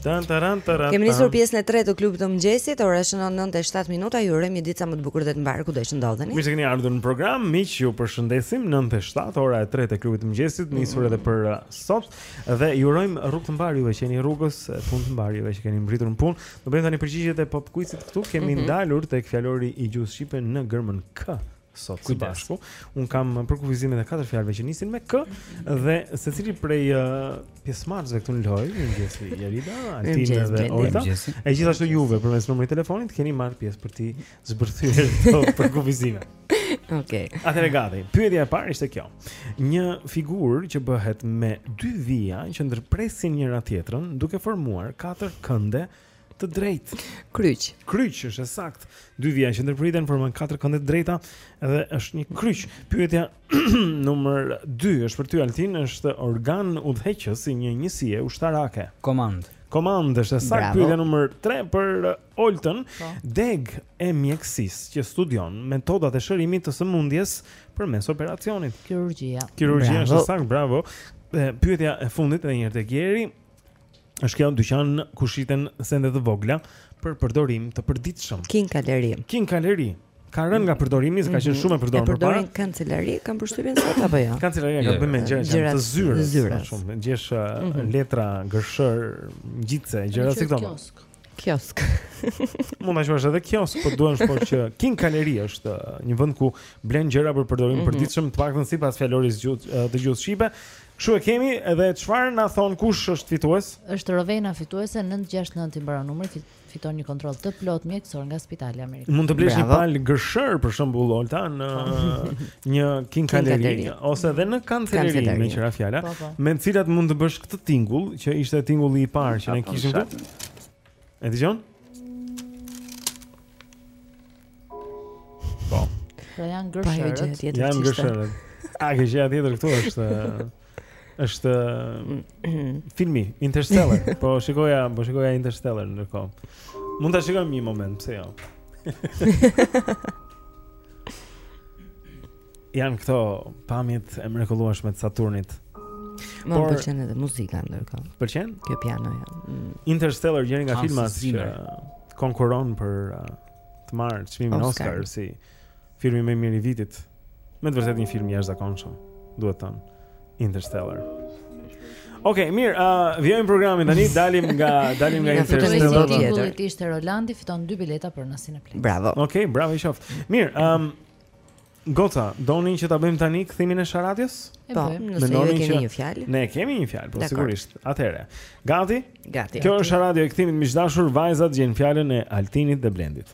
Tan taran taran. Kemë nisur pjesën e tretë të klubit të mëngjesit. Ora shënon 9:07 minuta. Ju urojmë një ditë sa më të bukur dhe të mbarë kudo të ndodheni. Mirë se keni ardhur në program. Miq, ju përshëndesim. 9:07 ora e tretë e klubit të mëngjesit, nisur mm. edhe për uh, sot dhe ju urojmë rrugë të mbarë juve që jeni rrugës, punë të mbarë juve që keni mbërritur në punë. Do bëjmë tani përgjigjet e pop quizit këtu. Kemi mm -hmm. ndalur tek fjalori i gjuhës shqipe në gërmën K. sot së bashku. Un kam përkufizimin e katër fjalëve që nisin me k dhe secili prej uh, pjesëmarrësve këtu në lojë, në mëngjes Jerida, Altini edhe Olta. E gjithashtu juve përmes numrit të telefonit keni marrë pjesë për t'i zbërthyer këto përkufizime. Okej. Okay. Atëre gati. Pyetja e parë ishte kjo. Një figurë që bëhet me dy vija që ndërpresin njëra tjetrën duke formuar katër kënde të Të drejta. Kryq. Kryq është e saktë. Dy vija që ndërpriten formojnë katër kënde të drejta dhe është një kryq. Pyetja numër 2 është për ty Altin, është organ udhëheqës i një njësie ushtarake. Komandë. Komandë është e saktë. Pyetja numër 3 për Oltën, po. degë e mjekësisë që studion metodat e shërimit të sëmundjes përmes operacionit. Kirurgjia. Kirurgjia është e saktë, bravo. Pyetja e fundit edhe një herë te Jeri, Është kjo dyqan ku shiten sende të vogla për përdorim të përditshëm. Kinkaleri. Kinkaleri. Ka rënë nga përdorimi, mm -hmm. ka qenë mhm. shumë e përdorur për para. Përdorin kancelari, kam përshtypjen sot apo jo? Kancelaria ka të bëjë me gjëra që janë të zyrës, shumë, gjen mm -hmm. letra gërshërë, ngjitëse, gjëra si këto. Kioskë. Mund ta quash edhe kioskë, po duan shpo që kinkaleri është uh, një vend ku blen gjëra për përdorim mm -hmm. përditshëm, të paktën sipas fjalorit të gjuhë uh, të gjuhës shqipe. Kështu e kemi edhe çfarë na thonë kush është fitues? Është Rovena fituese 969 i mbaron numri fiton një kontroll të plotë mjekësor nga Spitali Amerikan. Mund të blesh një palë gërshërë për shembull Olta në një kinkaleri ose edhe në kancelari meqë ra fjala, po, po. me të cilat mund të bësh këtë tingull që ishte tingulli i parë që ne kishim këtu. E dëgjon? Po. Po janë gërshërët. Janë gërshërët. Kategoria tjetër këtu është? Është filmi Interstellar. Po shikoja, po shikoja Interstellar ndërkohë. Mund ta shikojmë një moment, pse jo? Janë këto pamjet e mrekullueshme të Saturnit. Më pëlqen edhe muzika ndërkohë. Pëlqen? Kjo piano ja. Mm. Interstellar një nga filmat që konkurron për uh, të marrë çmimin Oscar, Oscar si Filmi më i mirë i vitit. Me të vërtetë një film i jashtëzakonshëm, duhet të thënë. Interstellar. Okej, okay, mirë, uh, vjojmë programin tani, dalim nga dalim nga Interstellar. Një tjetër i ishte Rolandi fiton dy bileta për nasin e plenë. Bravo. Okej, okay, bravo i qoftë. Mirë, ëm um, Goca, doni që ta bëjmë tani kthimin e Sharadios? Po, nëse ju e keni një fjalë. Ne kemi një fjalë, po sigurisht. Atëherë. Gati? Gati. Kjo është Sharadio e kthimit miq të dashur, vajzat gjejnë fjalën e Altinit dhe Blendit.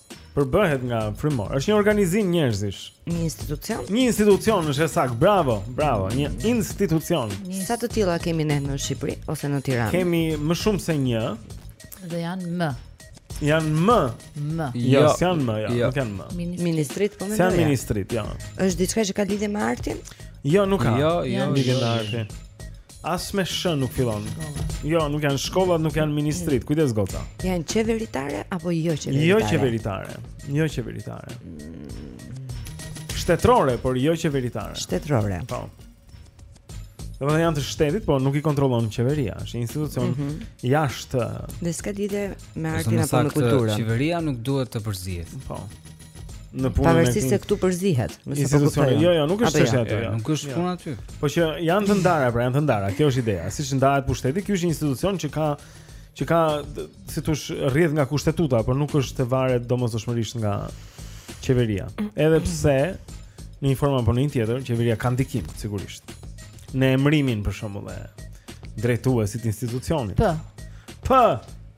Përbëhet nga frymor. Është një organizim njerëzish. Një institucion? Një institucion është saktë. Bravo, bravo. Një institucion. Sa të tilla kemi ne në Shqipëri ose në Tiranë? Kemi më shumë se një. Dhe janë më. Janë më. Më. Jo, jo. janë më, jo, jo, nuk janë më. Ministritë po më. Janë ministritë, jo. Është diçka që ka lidhje me artin? Jo, nuk ka. Jo, jo, jo, jo. As me shë nuk fillon. Jo, nuk janë shkollat, nuk janë ministritë. Kujdes goca. Janë qeveritare apo jo qeveritare? Jo qeveritare. Jo qeveritare. Shtetërore, por jo qeveritare. Shtetërore. Po. Domethënë janë të shtetit, por nuk i kontrollon qeveria. Është një institucion mm -hmm. jashtë. Dhe s'ka lidhje me artin apo me kulturën. Qeveria nuk duhet të përzihet. Po. në punën e pavarësisht se këtu përzihet, nëse po kuptoj. Jo, jo, nuk është çështja aty. Nuk është puna aty. Po që janë të ndara, pra janë të ndara. Kjo është ideja. Siç ndahet pushteti, ky është një institucion që ka që ka si të thuash rrjedh nga kushtetuta, por nuk është e varur domosdoshmërisht nga qeveria. Edhe pse në një formë apo në një tjetër qeveria ka ndikim sigurisht. Në emrimin për shembull e drejtuesit të institucionit. Po. Po.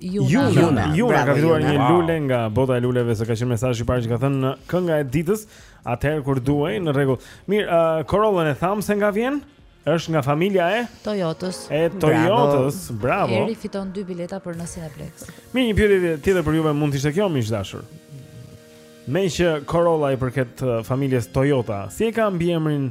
Juna, Juna ka fituar një lule nga bota e luleve se ka qenë mesazh i parë që ka thënë kënga e ditës, atëherë kur duhej në rregull. Mirë, uh, Corollën e thamë se nga vjen? Është nga familja e Toyotës. E Toyotës, bravo. bravo. Eri fiton dy bileta për në Cineplex. Mirë, një pyetje tjetër për juve mund të ishte kjo miq të dashur. Meqë Corolla i përket familjes Toyota, si e ka mbiemrin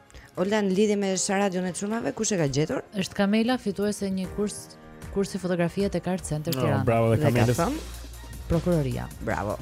Olta në lidhje me Sharadion e Çunave, kush e ka gjetur? Është Kamela fituese e një kurs kursi fotografie tek Art Center no, Tirana. Bravo dhe Kamelës. Prokuroria. Bravo.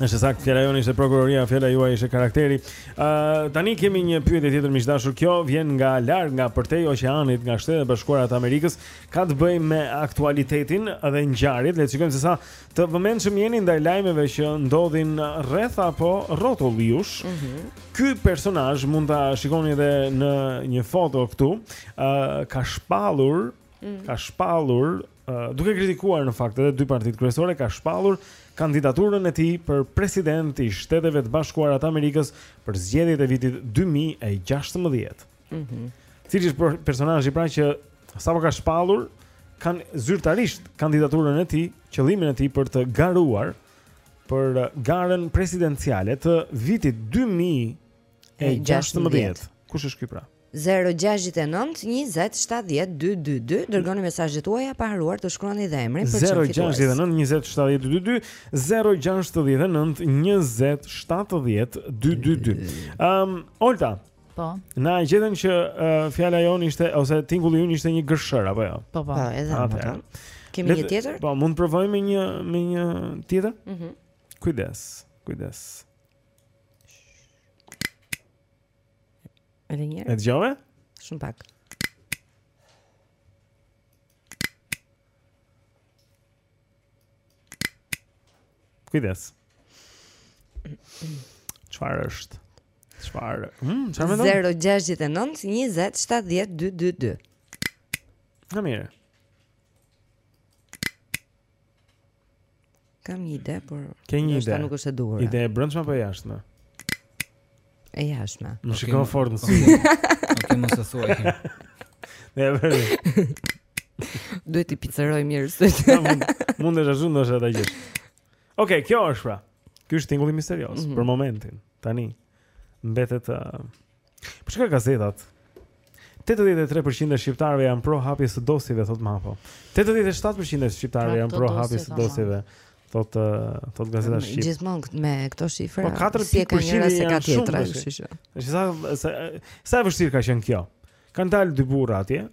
Është saktë, fjala jonë ishte prokuroria, fjala juaj ishte karakteri. Ë uh, tani kemi një pyetje tjetër miq të dashur. Kjo vjen nga larg, nga përtej oqeanit, nga Shtetet e Bashkuara të Amerikës, ka të bëjë me aktualitetin dhe ngjarjet. Le të shikojmë se sa Të vëmendshëm jeni ndaj lajmeve që ndodhin rreth apo rrotull jush. Mm -hmm. Ky personazh mund ta shikoni edhe në një foto këtu, ë uh, ka shpallur, mm -hmm. ka shpallur, uh, duke kritikuar në fakt edhe dy partitë kryesore, ka shpallur kandidaturën e tij për president i Shteteve të Bashkuara të Amerikës për zgjedhjet e vitit 2016. Mhm. Mm Cili është personazhi pra që sapo ka shpallur kanë zyrtarisht kandidaturën e tij, qëllimin e tij për të garuar për garën presidenciale të vitit 2016. Kush është ky pra? 0-6-9-20-7-10-2-2-2 Dërgoni mesazhet tuaja pa harruar të shkruani dhe emrin për të qenë fitues 0-6-9-20-7-10-2-2 0-6-9-20-7-10-2-2 Olta, Po. Na e gjetën që uh, fjala jonë ishte ose tingulli ynë ishte një gërshërë apo jo? Ja? Po po. Po, edhe atë. Kemi një tjetër? Po, mund të provojmë me një me një tjetër? Mhm. Mm kujdes, kujdes. Edhe një herë. E dëgjove? Shumë pak. Kujdes. Çfarë është? Çfarë? Hm, çfarë mendon? 069 20 70 222. Na mirë. Kam një ide, por Ke një ide. nuk është e duhura. Ide e brendshme apo e jashtme? E jashtme. Më shikon fort në sy. Okej, mos e thuaj. Ne vëre. Duhet t'i picërroj mirë sytë. Mund të jazhu ndoshta ta gjesh. Okej, kjo është pra. Ky është tingulli misterios mhm. për momentin. Tani mbetet uh, Po shko te gazetat? tetëdhjetë e tre për qind e shqiptarëve janë pro hapjes së dosjeve thotë Mapo. Tetëdhjetë e shtatë për qind e shqiptarëve Pra janë këto pro dosje, hapjes së tha dosjeve thotë eh, thotë gazeta Shqip. Gjithmonë kët- me këto shifra Po, katër si e ka pikë njëra përqind s'e ka janë shumë tjetra, tash. kështu që. Është sa sa sa e vështirë ka qenë kjo. Kanë dalë dy burra atje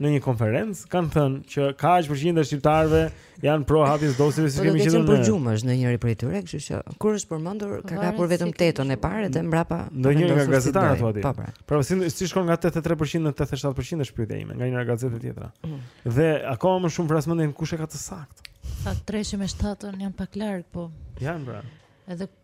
në një konferencë, kanë thënë që ka aq përqind e shqiptarëve Janë pro hapjes dosjeve si po kemi qenë përgjumësh ndonjëri prej tyre, kështu që kur është përmendur ka kapur vetëm tetën e parë dhe mbrapa ndonjëri nga gazetarët aty. Po pra. Pra si si shkon nga 83% në 87% është pyetja ime, nga një gazetë te tjetra. Mm. Dhe akoma më shumë vras mendin kush e ka të saktë. Se 3 me 7 janë pak larg po. Janë pra. Edhe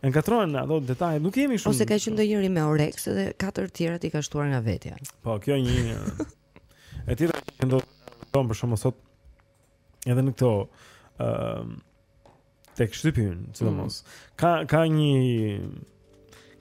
E ngatërrohen në ato detaje, nuk jemi shumë. Ose ka qenë ndonjëri me oreks dhe katër të tjerat i ka shtuar nga vetja. Po, kjo një e tjetra që ndodh për shembull sot edhe në këto ë uh, tek shtypin, sidomos. Mm. Ka ka një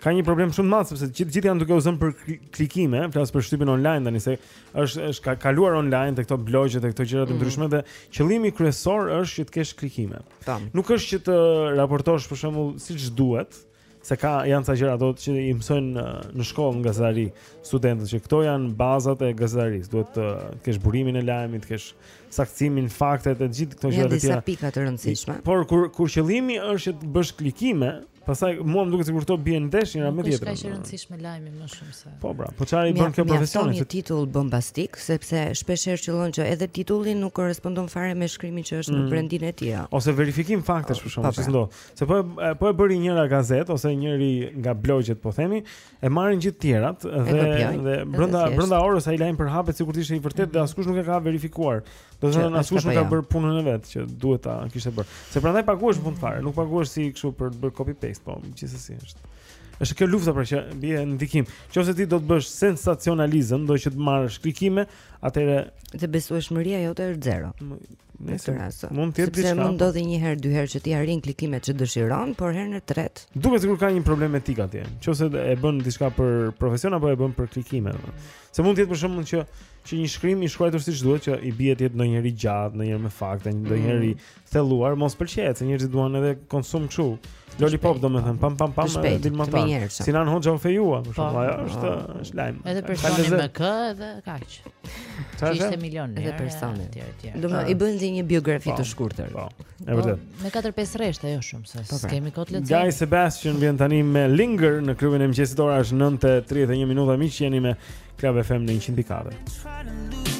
ka një problem shumë të madh sepse gjithë gjithë janë duke u zënë për klikime, flas për shtypin online tani se është është ka kaluar online te këto blogjet te këto gjëra të mm. ndryshme dhe qëllimi kryesor është që të kesh klikime. Tam. Nuk është që të raportosh për shembull siç duhet, se ka janë ca gjëra ato që i mësojnë në shkollë në gazetari studentët që këto janë bazat e gazetarisë. Duhet të kesh burimin e lajmit, të kesh saktësimin, faktet e gjithë këto gjëra të tjera. Janë disa pika të rëndësishme. Por kur kur qëllimi është të bësh klikime, Pastaj mua më duket sikur këto bien ndesh njëra me tjetrën. Është kaq e rëndësishme lajmi më shumë se. Po bra, po çfarë i bën kjo profesion? Një titull bombastik sepse shpesh herë qëllon që edhe titulli nuk korrespondon fare me shkrimin që është në mm. brendinë e tij. Ose verifikim faktesh për shkak të ç'ndodh. Se po po e bëri njëra gazetë ose njëri nga blogjet po themi e marrin gjithë tjerat dhe dhe brenda brenda orës ai lajm përhapet sikur të ishte i vërtetë dhe mhm. askush nuk e ka verifikuar. Do të thotë askush nuk ka bërë punën e vet që duhet ta kishte bërë. Se prandaj paguhesh fund fare, nuk paguhesh si kështu për të bërë copy paste, po gjithsesi është. Është kjo lufta për që bie në ndikim. Nëse ti do të bësh sensacionalizëm, do që të marrësh klikime, atëherë të besueshmëria jote është zero. Në këtë rast. Mund të jetë diçka. Sepse mund ndodhi një herë, dy herë që ti arrin klikimet që dëshiron, por herën e tretë. Duket sikur ka një problem etik atje. Nëse e bën diçka për profesion apo e bën për klikime. Se mund të jetë për shembull që që një shkrim i shkruar siç duhet që i bie ti ndonjëherë i gjatë, ndonjëherë me fakte, ndonjëherë i mm. thelluar, mos pëlqehet se njerëzit duan edhe konsum kështu. Lollipop domethënë, pam, pam, pam, e dilë më ta Sinan Hoxha u fejua, për shumë, ajo është, është lajm Edhe personi me kë, edhe kaq Çfarë? Kishte milion dhe persone të tjerë të tjerë. Domethënë i bëjnë si një biografi të po, shkurtër. Po. E po, vërtet. Me 4-5 rreshta ajo shumë se po, s'kemi kohë të lexojmë. Guy Sebastian vjen tani me Linger në klubin e mëngjesit ora është 9:31 minuta miq jeni me Club FM në 100.4.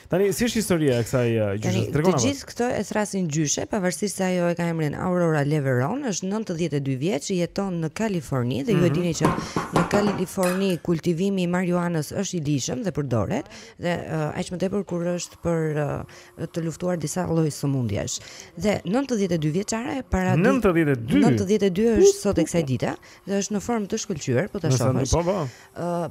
Tani si është historia e kësaj uh, gjyshe? Tregon Të gjithë këto e thrasin gjyshe, pavarësisht se ajo e ka emrin Aurora Leveron, është 92 vjeç, jeton në Kaliforni dhe mm -hmm. ju e mhm. dini që në Kaliforni kultivimi i marijuanës është i ligjshëm dhe përdoret dhe uh, aq më tepër kur është për uh, të luftuar disa lloj sëmundjesh. Dhe 92 vjeçare para 92 92 është sot e kësaj dite dhe është në formë të shkëlqyer, po ta shohësh. Po, po.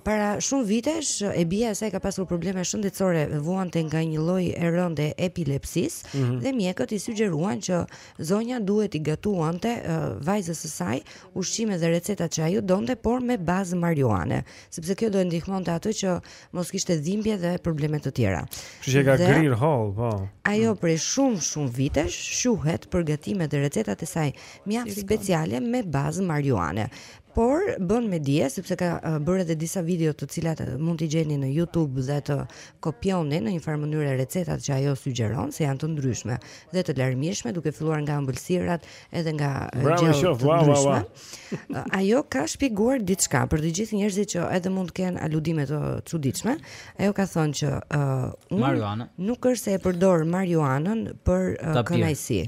Para shumë vitesh e bija e saj ka pasur probleme shëndetësore, vuante nga një lloj e rëndë e epilepsisë mm -hmm. dhe mjekët i sugjeruan që zonja duhet t'i gatuante uh, vajzës së saj ushqime dhe receta që ajo donte, por me bazë marijuane, sepse kjo do e ndihmonte atë që mos kishte dhimbje dhe probleme të tjera. Kështu që ka grir hall, po. Ajo mm. prej shumë shumë vitesh shquhet për gatimet dhe recetat e saj mjaft speciale me bazë marijuane. por bën me dije sepse ka bërë edhe disa video të cilat mund t'i gjeni në YouTube dhe të kopjoni në një farë mënyre recetat që ajo sugjeron se janë të ndryshme dhe të larmishme duke filluar nga ëmbëlsirat edhe nga gjëra të ndryshme. Ajo ka shpjeguar diçka për të gjithë njerëzit që edhe mund të kenë aludime të çuditshme. Ajo ka thënë që uh, unë nuk është se e përdor marijuanën për uh, kënaqësi.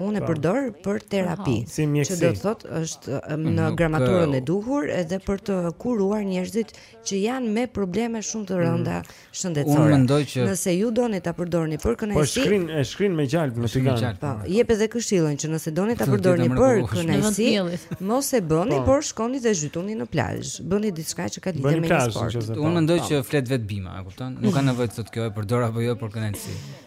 Unë e përdor për terapi, siç do të thotë është mhm. në gramaturën e duhur edhe për të kuruar njerëzit që janë me probleme shumë të mhm. rënda shëndetësore. Unë mendoj që nëse ju doni ta përdorni për kënaqësi. Po shkrin, e shkrin me gjalpë në tigan. Po, jep edhe këshillën që nëse doni ta përdorni për kënaqësi, mos e bëni, po. por shkoni dhe zhytuni në plazh. Bëni diçka që ka lidhje me sport. Unë mendoj po. që flet vetë bima, e kupton? Nuk ka nevojë të thotë kjo e përdor apo jo për kënaqësi.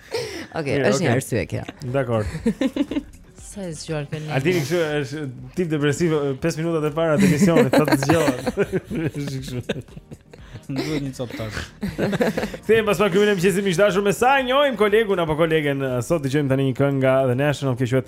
Okej, okay, është një arsye kjo. Dakor. Sa e zgjuar kjo. Altini kështu është tip depresiv 5 minutat e para të emisionit, sa të zgjohet. Na duhet një copë herë. Kthehemi pas pak me një quiz miq të dashur me sa njohim kolegun apo kolegen. Sot dëgjojmë tani një këngë nga The National, kjo quhet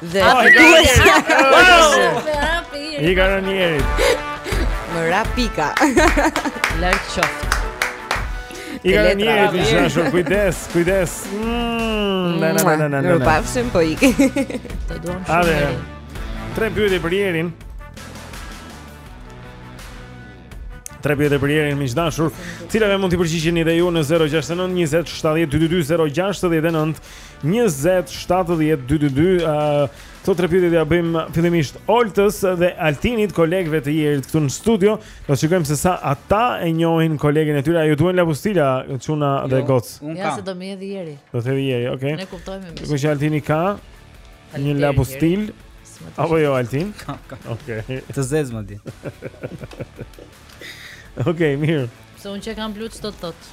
Dhe fituesja është Ika Ranieri. Më ra pika. Lart qoftë. Ika Ranieri, të dashur, kujdes, kujdes. Mm, na na na na na. Ju pafshim po ik. Të duam shumë. A dhe. Tre pyetje për Jerin. Tre pyetje për Jerin, miq të dashur, të cilave mund t'i përgjigjeni dhe ju në 069 20 70 222 069 20 70 222 uh, Këto tre pyetje ia bëjmë fillimisht Oltës dhe Altinit, kolegëve të Jerit këtu në studio. Do të shikojmë se sa ata e njohin kolegen e tyre. A ju duhen lapustila, çuna dhe jo, goca. Ja se do më hedhë Jeri. Do të hedhë Jeri, okay. Ne kuptojmë më. Kush Altini ka? Një lapustil. Apo jo Altin? Ka, ka. Okay. Të zezë më duket. okay, mirë. Se unë që kam blu të thotë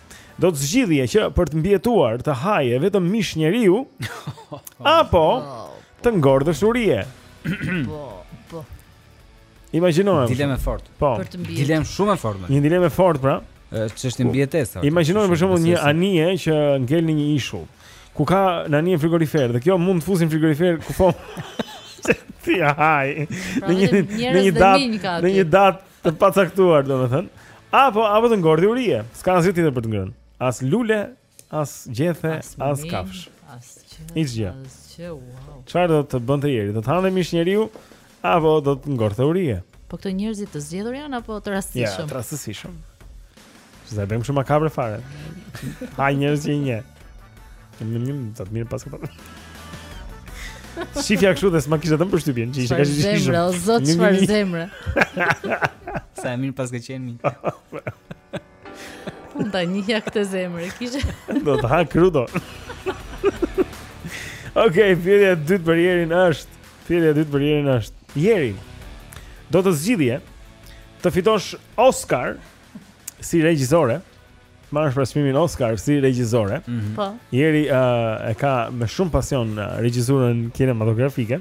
Do të zgjidhje që për të mbijetuar të haje vetëm mish njeriu apo të ngordhje urie. Po, po. Imagjinojmë. Dilemë e fortë. Po. Për të mbijetuar. Dilemë shumë e fortë. Një dilemë e fortë pra. Është çështje mbijetese. Imagjinojmë për shembull një anije që ngel në një ishull ku ka në anije frigorifer dhe kjo mund t'i fusë në frigorifer ku po. T'i hajë. Pra, në një në një datë në një datë Të pacaktuar, domethënë. Apo apo të ngordhte urie. S'ka asgjë tjetër për të ngrënë. As lule, as gjethe, as, as kafshë. Asgjë. Asgjë. Wow. Çfarë do të bënte Jeri? Do të hante mish njeriu apo do të ngordhte urie? Po këto njerëzit të zgjedhur janë apo të rastësishëm? Ja, të rastësishëm. S'do ta bëjmë shumë makabre fare Ha njerëz që i njeh Në një më të të mirë pas këta Shihja kështu dhe s'ma kishte dhënë përshtypjen Që ishe ka shishë shishë Zemre, o zot çfarë zemre Sa e mirë paska qenë një Unë ta njihja këtë zemër, kishe Do të ha krudo Ok, pyetja e dytë për Jerin është Pyetja e dytë për Jerin është Jeri Do të zgjidhje Të fitosh Oscar si regjizore, të marrësh çmimin Oscar si regjizore. Mm -hmm. Po. Jeri uh, e ka me shumë pasion uh, regjizurën kinematografike.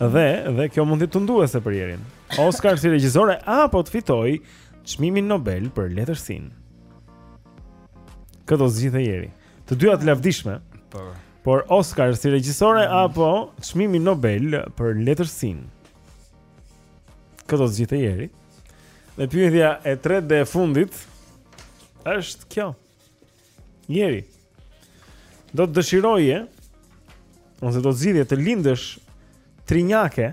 Dhe dhe kjo mund të jetë tunduese për Jerin. Oscar si regjizore apo të fitojë çmimin Nobel për letërsinë. Kë do zgjidhte Jeri. Të dyja të lavdishme. Po. Por Oscar si regjizore mm. apo çmimi Nobel për letërsinë. Kë do zgjidhte Jeri. Dhe pyetja e tretë dhe e fundit është kjo. Jeri. Do të dëshiroje ose do të zgjidhje të lindësh trinjake.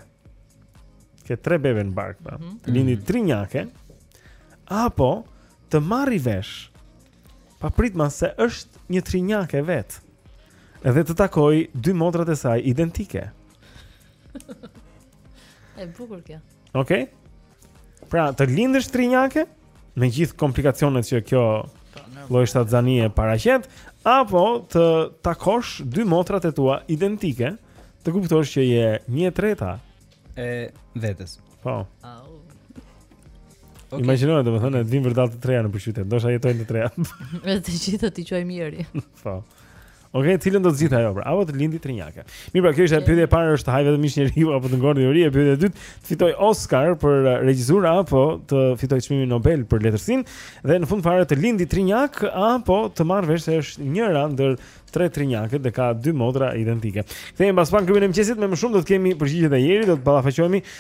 Ke tre bebe në bark, pra. Mm -hmm. Lindë trinjake apo të marrë vesh papritmas se është një trinjake vetë. Edhe të takojë dy motrat e saj identike. E bukur kjo. Okej. Okay. Pra, të lindësh trinjake me gjithë komplikacionet që kjo lloj shtatzanie paraqet, apo të takosh dy motrat e tua identike, të kuptosh që je një e treta e vetes. Po. Okay. Imagjino domethënë, okay. vijnë vërdallë të treja nëpër qytet, ndoshta jetojnë të treja. Dhe të gjithë t'i quajnë Jeri. Po. Ok, cilën do të zgjedhë ajo pra? Apo të lindë trinjake. Mirë, pra kjo ishte pyetja e parë është të hajë vetëm mish njeriu apo të ngordhë urie, pyetja e dytë, të fitojë Oscar për uh, regjizurë apo të fitojë çmimin Nobel për letërsinë dhe në fund fare të lindë trinjakë apo të marrë vesh se është njëra ndër tre trinjaket dhe ka dy motra identike. Kthehemi pas pak në Klubin e Mëngjesit me më shumë do të kemi përgjigjet e Jerit, do të ballafaqohemi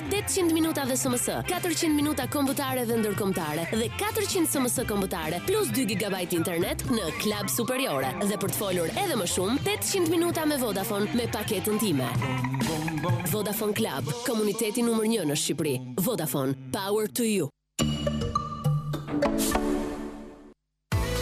Tetëqind minuta dhe SMS, katërqind minuta kombëtare dhe ndërkombëtare dhe katërqind SMS kombëtare plus dy gigabajt internet në Club Superiore. Dhe për të folur edhe më shumë, tetëqind minuta me Vodafone me paketën time. Vodafone Club, komuniteti numër 1 në Shqipëri. Vodafone, power to you.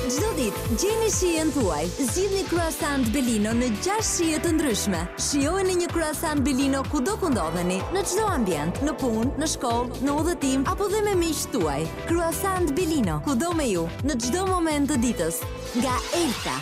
Çdo ditë, gjeni shijen tuaj. Zgjidhni kruasant Belino në gjashtë shije të ndryshme. Shijojeni një kruasant Belino kudo ku ndodheni, në çdo ambient, në punë, në shkollë, në udhëtim apo dhe me miqtë tuaj. Kruasant Belino, kudo me ju, në çdo moment të ditës. Nga Elta.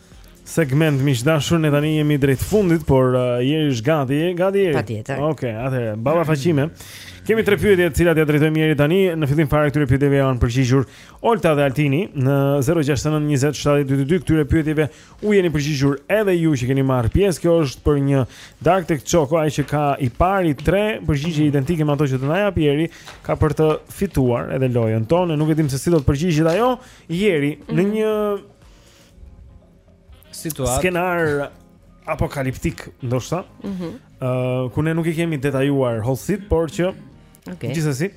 segment miq dashur ne tani jemi drejt fundit por uh, jeri është gati je gati jeri patjetër ok atëherë ballafaqime kemi tre pyetje të cilat ia drejtojmë Jerit tani në fillim fare këtyre pyetjeve u janë përgjigjur Olta dhe Altini në 069 20 7222 këtyre pyetjeve u jeni përgjigjur edhe ju që keni marrë pjesë kjo është për një darkë tek çoko ai që ka i pari tre përgjigje identike me ato që do na japë jeri ka për të fituar edhe lojën tonë nuk e dim se si do të përgjigjet ajo jeri mm -hmm. në mhm. një situatë skenar apokaliptik ndoshta. Ëh, mm -hmm. uh, ku ne nuk i kemi detajuar hollësitë, por që okay. gjithsesi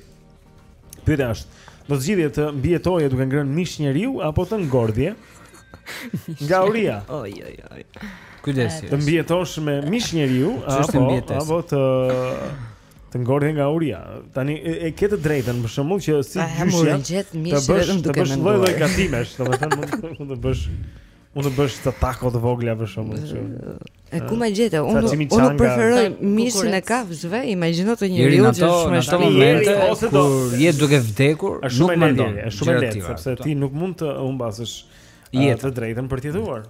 pyetja është, do të zgjidhje të mbijetoje duke ngrënë mish njeriu apo të ngordhje? Nga uria. Oj oj oj. Kujdes. Të mbijetosh me mish njeriu apo apo të Të ngordhje nga uria. Tani e, e ke të drejtën, për shembull që si gjyshja. Të bësh të bësh lloj-lloj gatimesh, domethënë mund të bësh mund të bësh të tako të vogla për shembull që. E ku ma gjete? Unë unë preferoj mishin e kafshëve, imagjino të njeriut që është më shumë momente kur je duke vdekur, nuk mendon. Është shumë e lehtë sepse ti nuk mund të humbasësh jetën, të drejtën për të jetuar.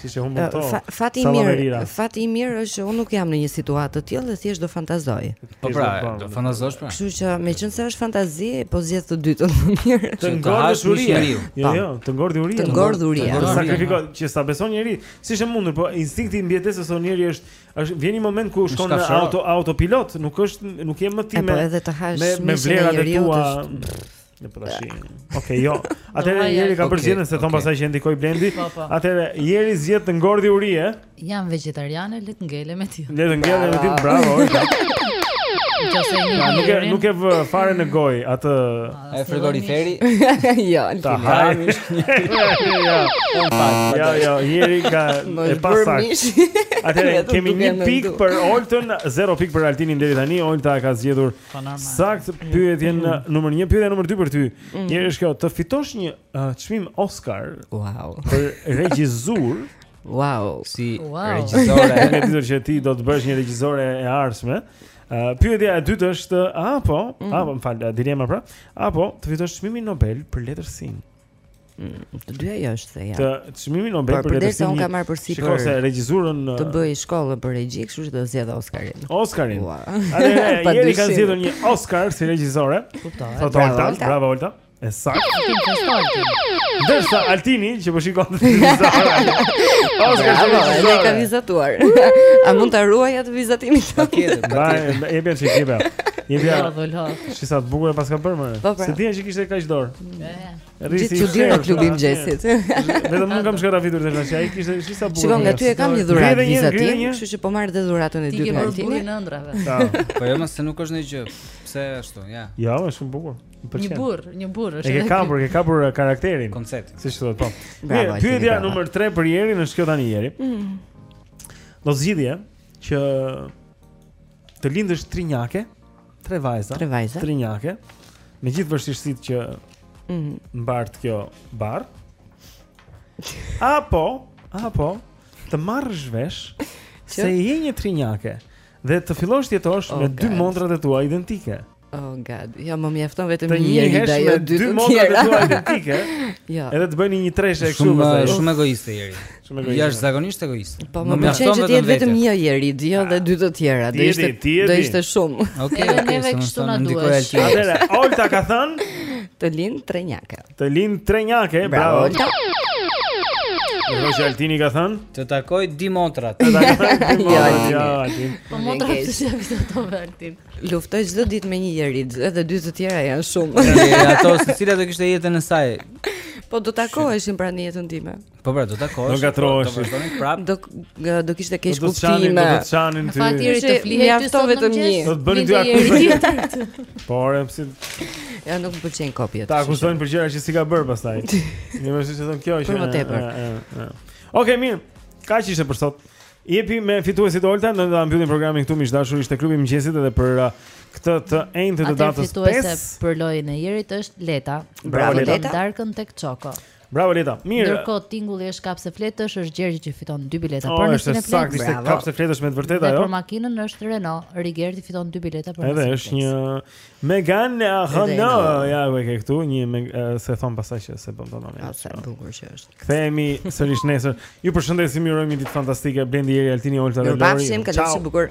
Siç humb to fa, Fati i mirë Fati i mirë është që unë nuk jam në një situatë të tillë Dhe thjesht do fantazoj Po pra, do fantazosh pra Kështu që meqenëse është fantazi Po zgjedh të dytën më mirë Të ngordh nga uria jo, po. jo, Të ngordh nga uria Të ngordh nga uria Të sakrifikoj Që s'e beson njeri Si është e mundur Po instinkti i mbijetesës te njeriu është është vjen një moment ku shkon në auto autopilot, nuk është nuk je më ti me po edhe të hash me, me vlerat e tua. Në prashi. Okej, jo. Atëherë Jeri ka përgjigjen okay, se thonë okay. pastaj që ndikoi Blendi. Po, po. Atëherë Jeri zgjedh të ngordhë urie? Jam vegetariane, le të ngelem me ti. Le të ngelem me ti, bravo. Nuk e nuk e vë fare në gojë atë ah, e frigoriferi. Jo, ta hajmë. Jo. Jo, jo, Jeri ka e pasur. Atëherë kemi një pikë për Oltën, 0 pikë për Altinin deri tani. Olta ka zgjedhur Po normal. Saktë pyetjen numër 1, pyetja numër 2 për ty. Mm. Jeri është kjo, të fitosh një uh, çmim uh, Oscar. Wow. Për regjizurë. wow, si wow. regjisore. Ne dimë se ti do të bëhesh një regjisore e ardhshme. Uh, pyetja e dytë është, a po, mm. a po, më fal, dilema pra. A po, të fitosh çmimin Nobel për letërsinë. Të dyja do t'i thoja. Të çmimin Nobel për letërsinë. Por unë kam marrë përsipër. Shikoj se regjizurën të bëj shkollën për regji, kështu që do të zgjedh Oscarin. Oscarin. Atëherë, Jeri ka zgjedhur një Oscar si regjizore. Kuptoj. Bravo, bravo Olta. E saktë. Ndërsa Altini që po shikon të vizatojë. Oscar që po shikon. E ka vizatuar. A mund ta ruaj atë vizatim? Patjetër. Vaj, e bën si ti bën. Një vjen. Shi sa të bukur e paska bërë më. Po, pra. S'e dija që kishte kaq dorë. Gjithë që dirë në klubim gjesit Dhe dhe mund kam shkara fitur të nështë Ai kishtë kishtë sa bukur Shikon nga ty e kam një dhuratë vizatim Kështu që po marr dhe dhuratën e dytë Ti ke burrin e ëndrrave po. po jo mësë se nuk është në gjë Pse ashtu, ja Ja, është shumë bukur Një burrë, një burrë është E ke kapur, ke kapur uh, karakterin Konceptin Siç thotë Pyetja numër 3 për Jerin është kjo tani Jeri mm. Do zgjidhje që të lindësh trinjake tre vajza, tre vajza. trinjake, me gjithë vështirësitë që mm -hmm. mbart kjo barrë. Apo, apo të marrësh vesh se je një trinjake dhe të fillosh të jetosh oh, God. me dy motrat e tua identike. Oh god, jo më mjafton vetëm një Jeri edhe jo dy të tjera. Të tua identike. Jo. Edhe të bëni një treshe kështu më sa. Shumë egoiste Jeri. Shumë egoiste. Jashtëzakonisht egoiste. Po më pëlqen që të jetë vetëm një Jeri, jo dhe dy të tjera, do ishte do ishte shumë. Okej, okay, neve kështu na duhet. Atëherë, Olta ka thënë të lindë trinjakë. Të lindë trinjakë, bravo. Olta. Rozi Altini ka thënë të takojë dy motrat. Të takojë dy motrat. Jo, jo, po motra të shë këto të vërtin. Luftoj çdo ditë me një Jeri, edhe dy të tjera janë shumë. Ato, secila do kishte jetën e saj? Po do takoheshin pra në jetën time. Po pra, do takohesh. Do ngatërrohesh. Do vazhdonin prap. Do do kishte keqkuptime. Do të çanin ty. Fati është të flitë jam këtu vetëm një. Do të bëni dy akuzë. Po, ore, pse? Jo nuk më pëlqejnë kopjet. Ta akuzojnë për gjëra që s'i ka bërë pastaj. Një vështirë se thonë kjo që. Për më tepër. Okej, mirë. Kaq ishte për sot. Jepi emrat e fituesit Olta, do ta mbyllim programin këtu miq dashur, ishte klubi i mëngjesit edhe për uh, këtë të enjte të datës 5. Fituese për lojën e Jerit është Leta. Bravo Leta. Darkën tek Çoko. Bravo Leta. Mirë. Ndërkohë tingulli është kapse fletësh, është Gjergji që fiton dy bileta oh, për në Cineplex. Është saktë, ishte kapse fletësh me të vërtetë ajo. Dhe për makinën është Renault, Rigerti fiton dy bileta për në Cineplex. Edhe është një Megane Renault. Ja, ku e ke këtu, një me, se thonë pastaj që s'e bën dot. Ja, sa e bukur që është. Kthehemi sërish nesër. Ju përshëndesim, ju urojmë një ditë fantastike. Blendi Jeri Altini Olta dhe Lori. Mirupafshim, kaloni bukur.